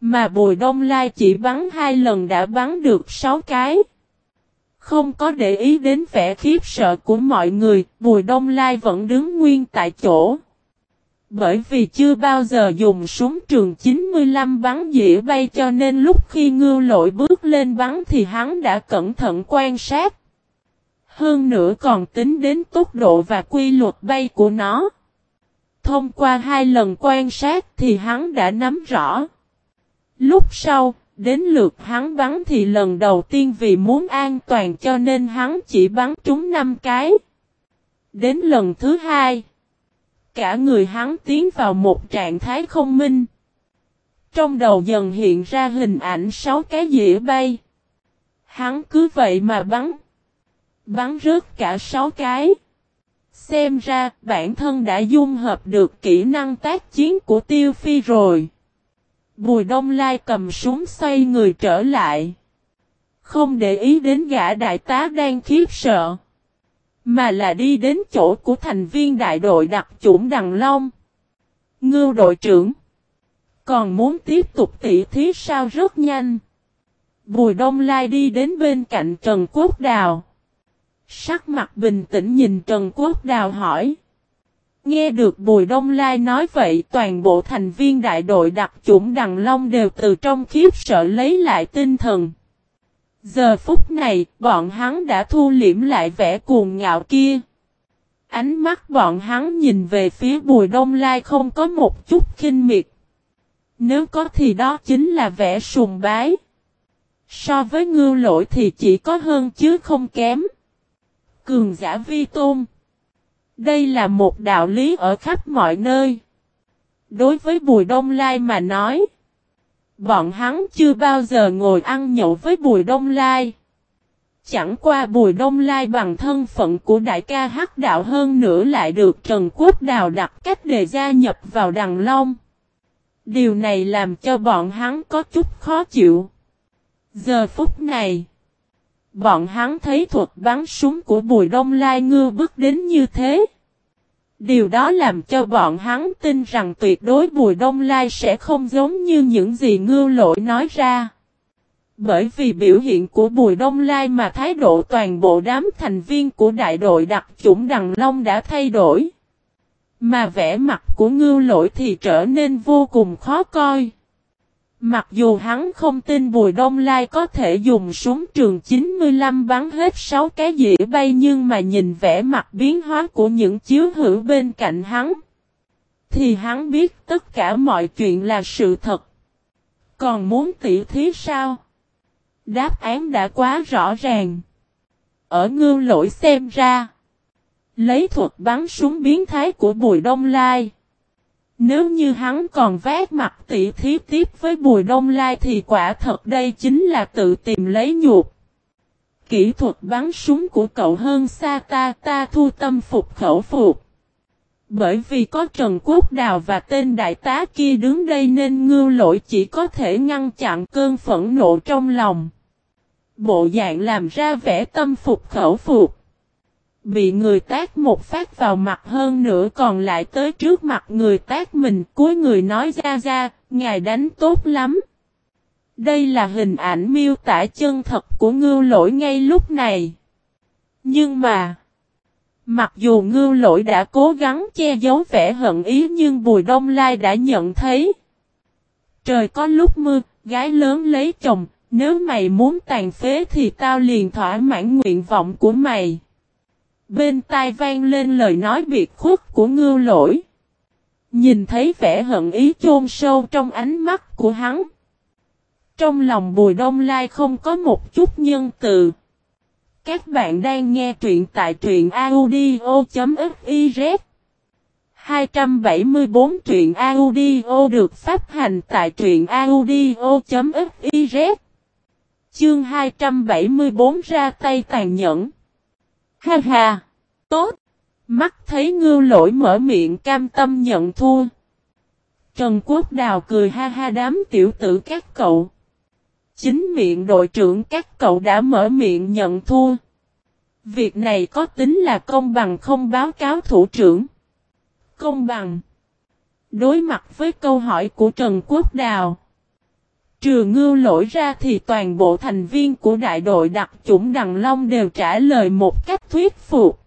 Mà Bùi Đông Lai chỉ bắn hai lần đã bắn được 6 cái. Không có để ý đến vẻ khiếp sợ của mọi người, Bùi Đông Lai vẫn đứng nguyên tại chỗ. Bởi vì chưa bao giờ dùng súng trường 95 bắn dĩa bay cho nên lúc khi ngưu lội bước lên bắn thì hắn đã cẩn thận quan sát. Hơn nữa còn tính đến tốc độ và quy luật bay của nó. Thông qua hai lần quan sát thì hắn đã nắm rõ. Lúc sau, đến lượt hắn bắn thì lần đầu tiên vì muốn an toàn cho nên hắn chỉ bắn trúng 5 cái. Đến lần thứ hai, cả người hắn tiến vào một trạng thái không minh. Trong đầu dần hiện ra hình ảnh sáu cái dĩa bay. Hắn cứ vậy mà bắn. Bắn rớt cả sáu cái. Xem ra, bản thân đã dung hợp được kỹ năng tác chiến của Tiêu Phi rồi. Bùi Đông Lai cầm súng xoay người trở lại. Không để ý đến gã đại tá đang khiếp sợ. Mà là đi đến chỗ của thành viên đại đội đặc chủng Đằng Long. Ngưu đội trưởng. Còn muốn tiếp tục tỉ thí sao rất nhanh. Bùi Đông Lai đi đến bên cạnh Trần Quốc Đào. Sắc mặt bình tĩnh nhìn Trần Quốc Đào hỏi. Nghe được Bùi Đông Lai nói vậy, toàn bộ thành viên đại đội đặc chủng Đằng Long đều từ trong khiếp sợ lấy lại tinh thần. Giờ phút này, bọn hắn đã thu liễm lại vẻ cuồng ngạo kia. Ánh mắt bọn hắn nhìn về phía Bùi Đông Lai không có một chút khinh miệt. Nếu có thì đó chính là vẻ sùng bái. So với ngưu lỗi thì chỉ có hơn chứ không kém. Cường giả vi tôn. Đây là một đạo lý ở khắp mọi nơi. Đối với Bùi Đông Lai mà nói, bọn hắn chưa bao giờ ngồi ăn nhậu với Bùi Đông Lai. Chẳng qua Bùi Đông Lai bằng thân phận của đại ca hắc đạo hơn nữa lại được Trần Quốc Đào đặt cách để gia nhập vào Đằng Long. Điều này làm cho bọn hắn có chút khó chịu. Giờ phút này, Bọn hắn thấy thuật bắn súng của Bùi Đông Lai ngư bước đến như thế. Điều đó làm cho bọn hắn tin rằng tuyệt đối Bùi Đông Lai sẽ không giống như những gì ngư lỗi nói ra. Bởi vì biểu hiện của Bùi Đông Lai mà thái độ toàn bộ đám thành viên của đại đội đặc chủng Đằng Long đã thay đổi. Mà vẻ mặt của ngư lỗi thì trở nên vô cùng khó coi. Mặc dù hắn không tin Bùi Đông Lai có thể dùng súng trường 95 bắn hết 6 cái dĩa bay, nhưng mà nhìn vẻ mặt biến hóa của những chiếu hữu bên cạnh hắn. Thì hắn biết tất cả mọi chuyện là sự thật. Còn muốn tỉ thí sao? Đáp án đã quá rõ ràng. Ở ngư lỗi xem ra. Lấy thuật bắn súng biến thái của Bùi Đông Lai. Nếu như hắn còn vác mặt tỷ thí tiếp với Bùi Đông Lai thì quả thật đây chính là tự tìm lấy nhuột. Kỹ thuật bắn súng của cậu hơn xa ta ta thu tâm phục khẩu phục. Bởi vì có Trần Quốc Đào và tên đại tá kia đứng đây nên ngưu lỗi chỉ có thể ngăn chặn cơn phẫn nộ trong lòng. Bộ dạng làm ra vẻ tâm phục khẩu phục. Bị người tác một phát vào mặt hơn nữa còn lại tới trước mặt người tác mình cuối người nói ra ra, ngài đánh tốt lắm. Đây là hình ảnh miêu tả chân thật của ngưu lỗi ngay lúc này. Nhưng mà, mặc dù ngưu lỗi đã cố gắng che giấu vẻ hận ý nhưng Bùi Đông Lai đã nhận thấy. Trời có lúc mưa, gái lớn lấy chồng, nếu mày muốn tàn phế thì tao liền thỏa mãn nguyện vọng của mày. Bên tai vang lên lời nói biệt khuất của ngưu lỗi. Nhìn thấy vẻ hận ý chôn sâu trong ánh mắt của hắn. Trong lòng Bùi Đông Lai không có một chút nhân từ. Các bạn đang nghe truyện tại truyện audio.fiz 274 truyện audio được phát hành tại truyện audio.fiz Chương 274 ra tay tàn nhẫn Ha ha! Tốt! Mắt thấy ngưu lỗi mở miệng cam tâm nhận thua. Trần Quốc Đào cười ha ha đám tiểu tử các cậu. Chính miệng đội trưởng các cậu đã mở miệng nhận thua. Việc này có tính là công bằng không báo cáo thủ trưởng. Công bằng. Đối mặt với câu hỏi của Trần Quốc Đào. Trừ ngưu lỗi ra thì toàn bộ thành viên của đại đội đặc chủng Đằng Long đều trả lời một cách thuyết phục.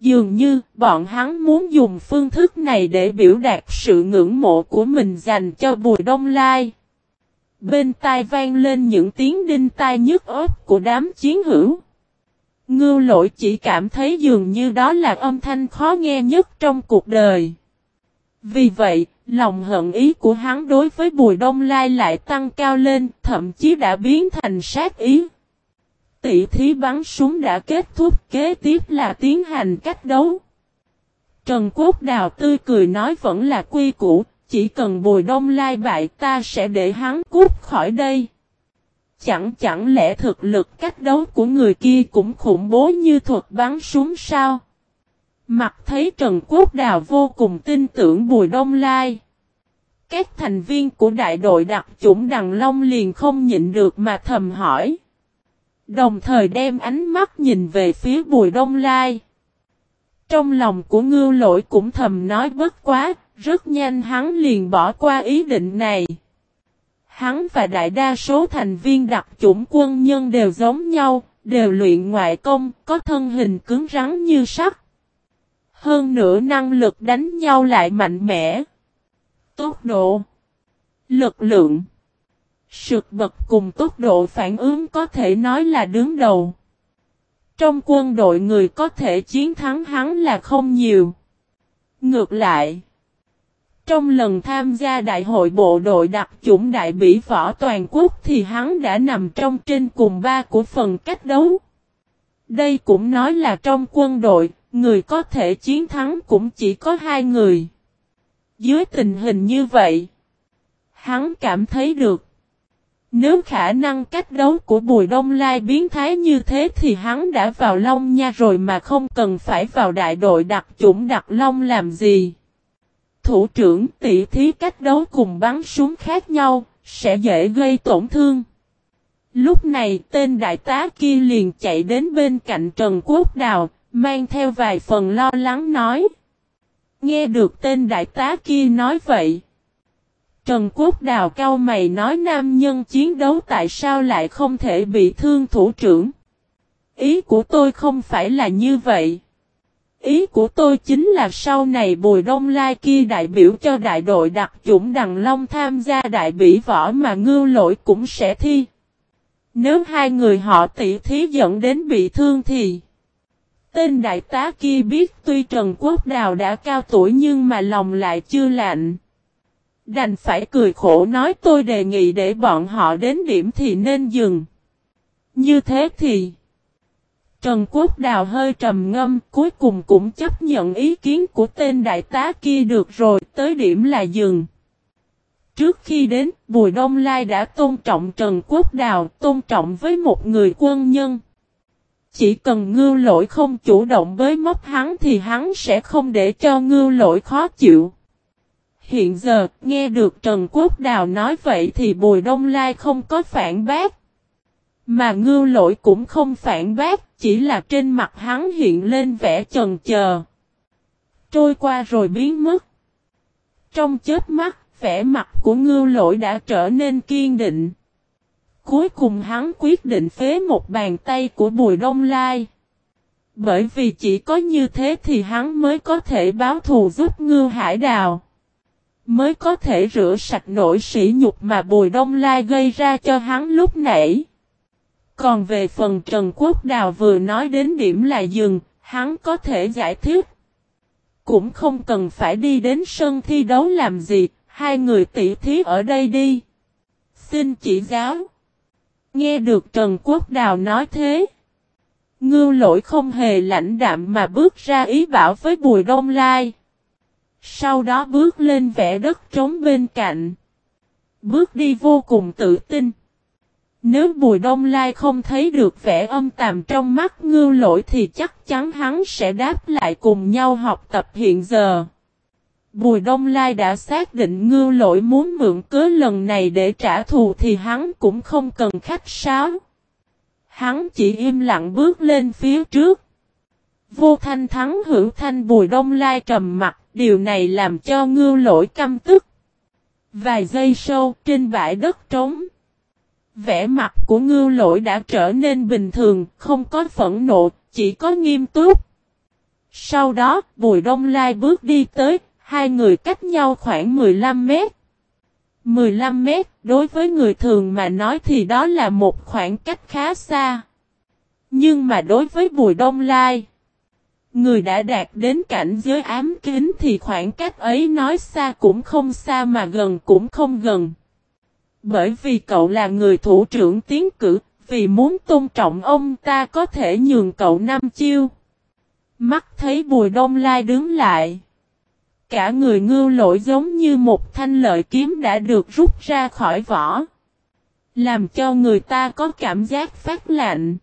Dường như bọn hắn muốn dùng phương thức này để biểu đạt sự ngưỡng mộ của mình dành cho Bùi Đông Lai. Bên tai vang lên những tiếng đinh tai nhức ớt của đám chiến hữu. Ngưu lỗi chỉ cảm thấy dường như đó là âm thanh khó nghe nhất trong cuộc đời. Vì vậy, lòng hận ý của hắn đối với Bùi Đông Lai lại tăng cao lên, thậm chí đã biến thành sát ý. Tỷ thí bắn súng đã kết thúc kế tiếp là tiến hành cách đấu. Trần Quốc Đào tươi cười nói vẫn là quy củ, chỉ cần Bùi Đông Lai bại ta sẽ để hắn cút khỏi đây. Chẳng chẳng lẽ thực lực cách đấu của người kia cũng khủng bố như thuật bắn súng sao? Mặt thấy Trần Quốc Đào vô cùng tin tưởng Bùi Đông Lai. Các thành viên của đại đội đặc chủng Đằng Long liền không nhịn được mà thầm hỏi. Đồng thời đem ánh mắt nhìn về phía Bùi Đông Lai. Trong lòng của ngưu lỗi cũng thầm nói bất quá, rất nhanh hắn liền bỏ qua ý định này. Hắn và đại đa số thành viên đặc chủng quân nhân đều giống nhau, đều luyện ngoại công, có thân hình cứng rắn như sắt. Hơn nữa năng lực đánh nhau lại mạnh mẽ. Tốc độ. Lực lượng. Sực bật cùng tốc độ phản ứng có thể nói là đứng đầu. Trong quân đội người có thể chiến thắng hắn là không nhiều. Ngược lại. Trong lần tham gia đại hội bộ đội đặc chủng đại bỉ võ toàn quốc thì hắn đã nằm trong trên cùng ba của phần cách đấu. Đây cũng nói là trong quân đội, người có thể chiến thắng cũng chỉ có hai người. Dưới tình hình như vậy, hắn cảm thấy được. Nếu khả năng cách đấu của Bùi Đông Lai biến thái như thế thì hắn đã vào Long Nha rồi mà không cần phải vào đại đội đặc chủng đặc Long làm gì. Thủ trưởng tỷ thí cách đấu cùng bắn súng khác nhau, sẽ dễ gây tổn thương. Lúc này tên đại tá kia liền chạy đến bên cạnh Trần Quốc Đào, mang theo vài phần lo lắng nói. Nghe được tên đại tá kia nói vậy. Trần Quốc Đào cao mày nói nam nhân chiến đấu tại sao lại không thể bị thương thủ trưởng. Ý của tôi không phải là như vậy. Ý của tôi chính là sau này Bùi Đông Lai kia đại biểu cho đại đội đặc chủng Đằng Long tham gia đại bỉ võ mà ngưu lỗi cũng sẽ thi. Nếu hai người họ tỷ thí dẫn đến bị thương thì... Tên đại tá kia biết tuy Trần Quốc Đào đã cao tuổi nhưng mà lòng lại chưa lạnh. Đành phải cười khổ nói tôi đề nghị để bọn họ đến điểm thì nên dừng. Như thế thì... Trần Quốc Đào hơi trầm ngâm cuối cùng cũng chấp nhận ý kiến của tên đại tá kia được rồi tới điểm là dừng. Trước khi đến, Bùi Đông Lai đã tôn trọng Trần Quốc Đào, tôn trọng với một người quân nhân. Chỉ cần ngưu lỗi không chủ động với mốc hắn thì hắn sẽ không để cho ngưu lỗi khó chịu. Hiện giờ, nghe được Trần Quốc Đào nói vậy thì Bùi Đông Lai không có phản bác. Mà ngưu lỗi cũng không phản bác, chỉ là trên mặt hắn hiện lên vẻ chần chờ. Trôi qua rồi biến mất. Trong chết mắt, vẻ mặt của ngưu lỗi đã trở nên kiên định. Cuối cùng hắn quyết định phế một bàn tay của Bùi Đông Lai. Bởi vì chỉ có như thế thì hắn mới có thể báo thù giúp ngư hải đào. Mới có thể rửa sạch nỗi sỉ nhục mà Bùi Đông Lai gây ra cho hắn lúc nãy. Còn về phần Trần Quốc Đào vừa nói đến điểm là dừng, hắn có thể giải thích. Cũng không cần phải đi đến sân thi đấu làm gì, hai người tỷ thí ở đây đi. Xin chỉ giáo. Nghe được Trần Quốc Đào nói thế. Ngưu lỗi không hề lãnh đạm mà bước ra ý bảo với Bùi Đông Lai. Sau đó bước lên vẻ đất trống bên cạnh. Bước đi vô cùng tự tin. Nếu Bùi Đông Lai không thấy được vẻ âm tàm trong mắt ngưu lỗi thì chắc chắn hắn sẽ đáp lại cùng nhau học tập hiện giờ. Bùi Đông Lai đã xác định ngưu lỗi muốn mượn cớ lần này để trả thù thì hắn cũng không cần khách sáo. Hắn chỉ im lặng bước lên phía trước. Vô thanh thắng hữu thanh Bùi Đông Lai trầm mặt, điều này làm cho ngưu lỗi căm tức. Vài giây sâu trên bãi đất trống. Vẻ mặt của ngưu lỗi đã trở nên bình thường, không có phẫn nộ, chỉ có nghiêm túc. Sau đó, Bùi Đông Lai bước đi tới, hai người cách nhau khoảng 15 mét. 15 mét, đối với người thường mà nói thì đó là một khoảng cách khá xa. Nhưng mà đối với Bùi Đông Lai, người đã đạt đến cảnh giới ám kính thì khoảng cách ấy nói xa cũng không xa mà gần cũng không gần. Bởi vì cậu là người thủ trưởng tiến cử, vì muốn tôn trọng ông ta có thể nhường cậu năm chiêu. Mắt thấy Bùi Đông Lai đứng lại. Cả người ngưu lỗi giống như một thanh lợi kiếm đã được rút ra khỏi vỏ. Làm cho người ta có cảm giác phát lạnh.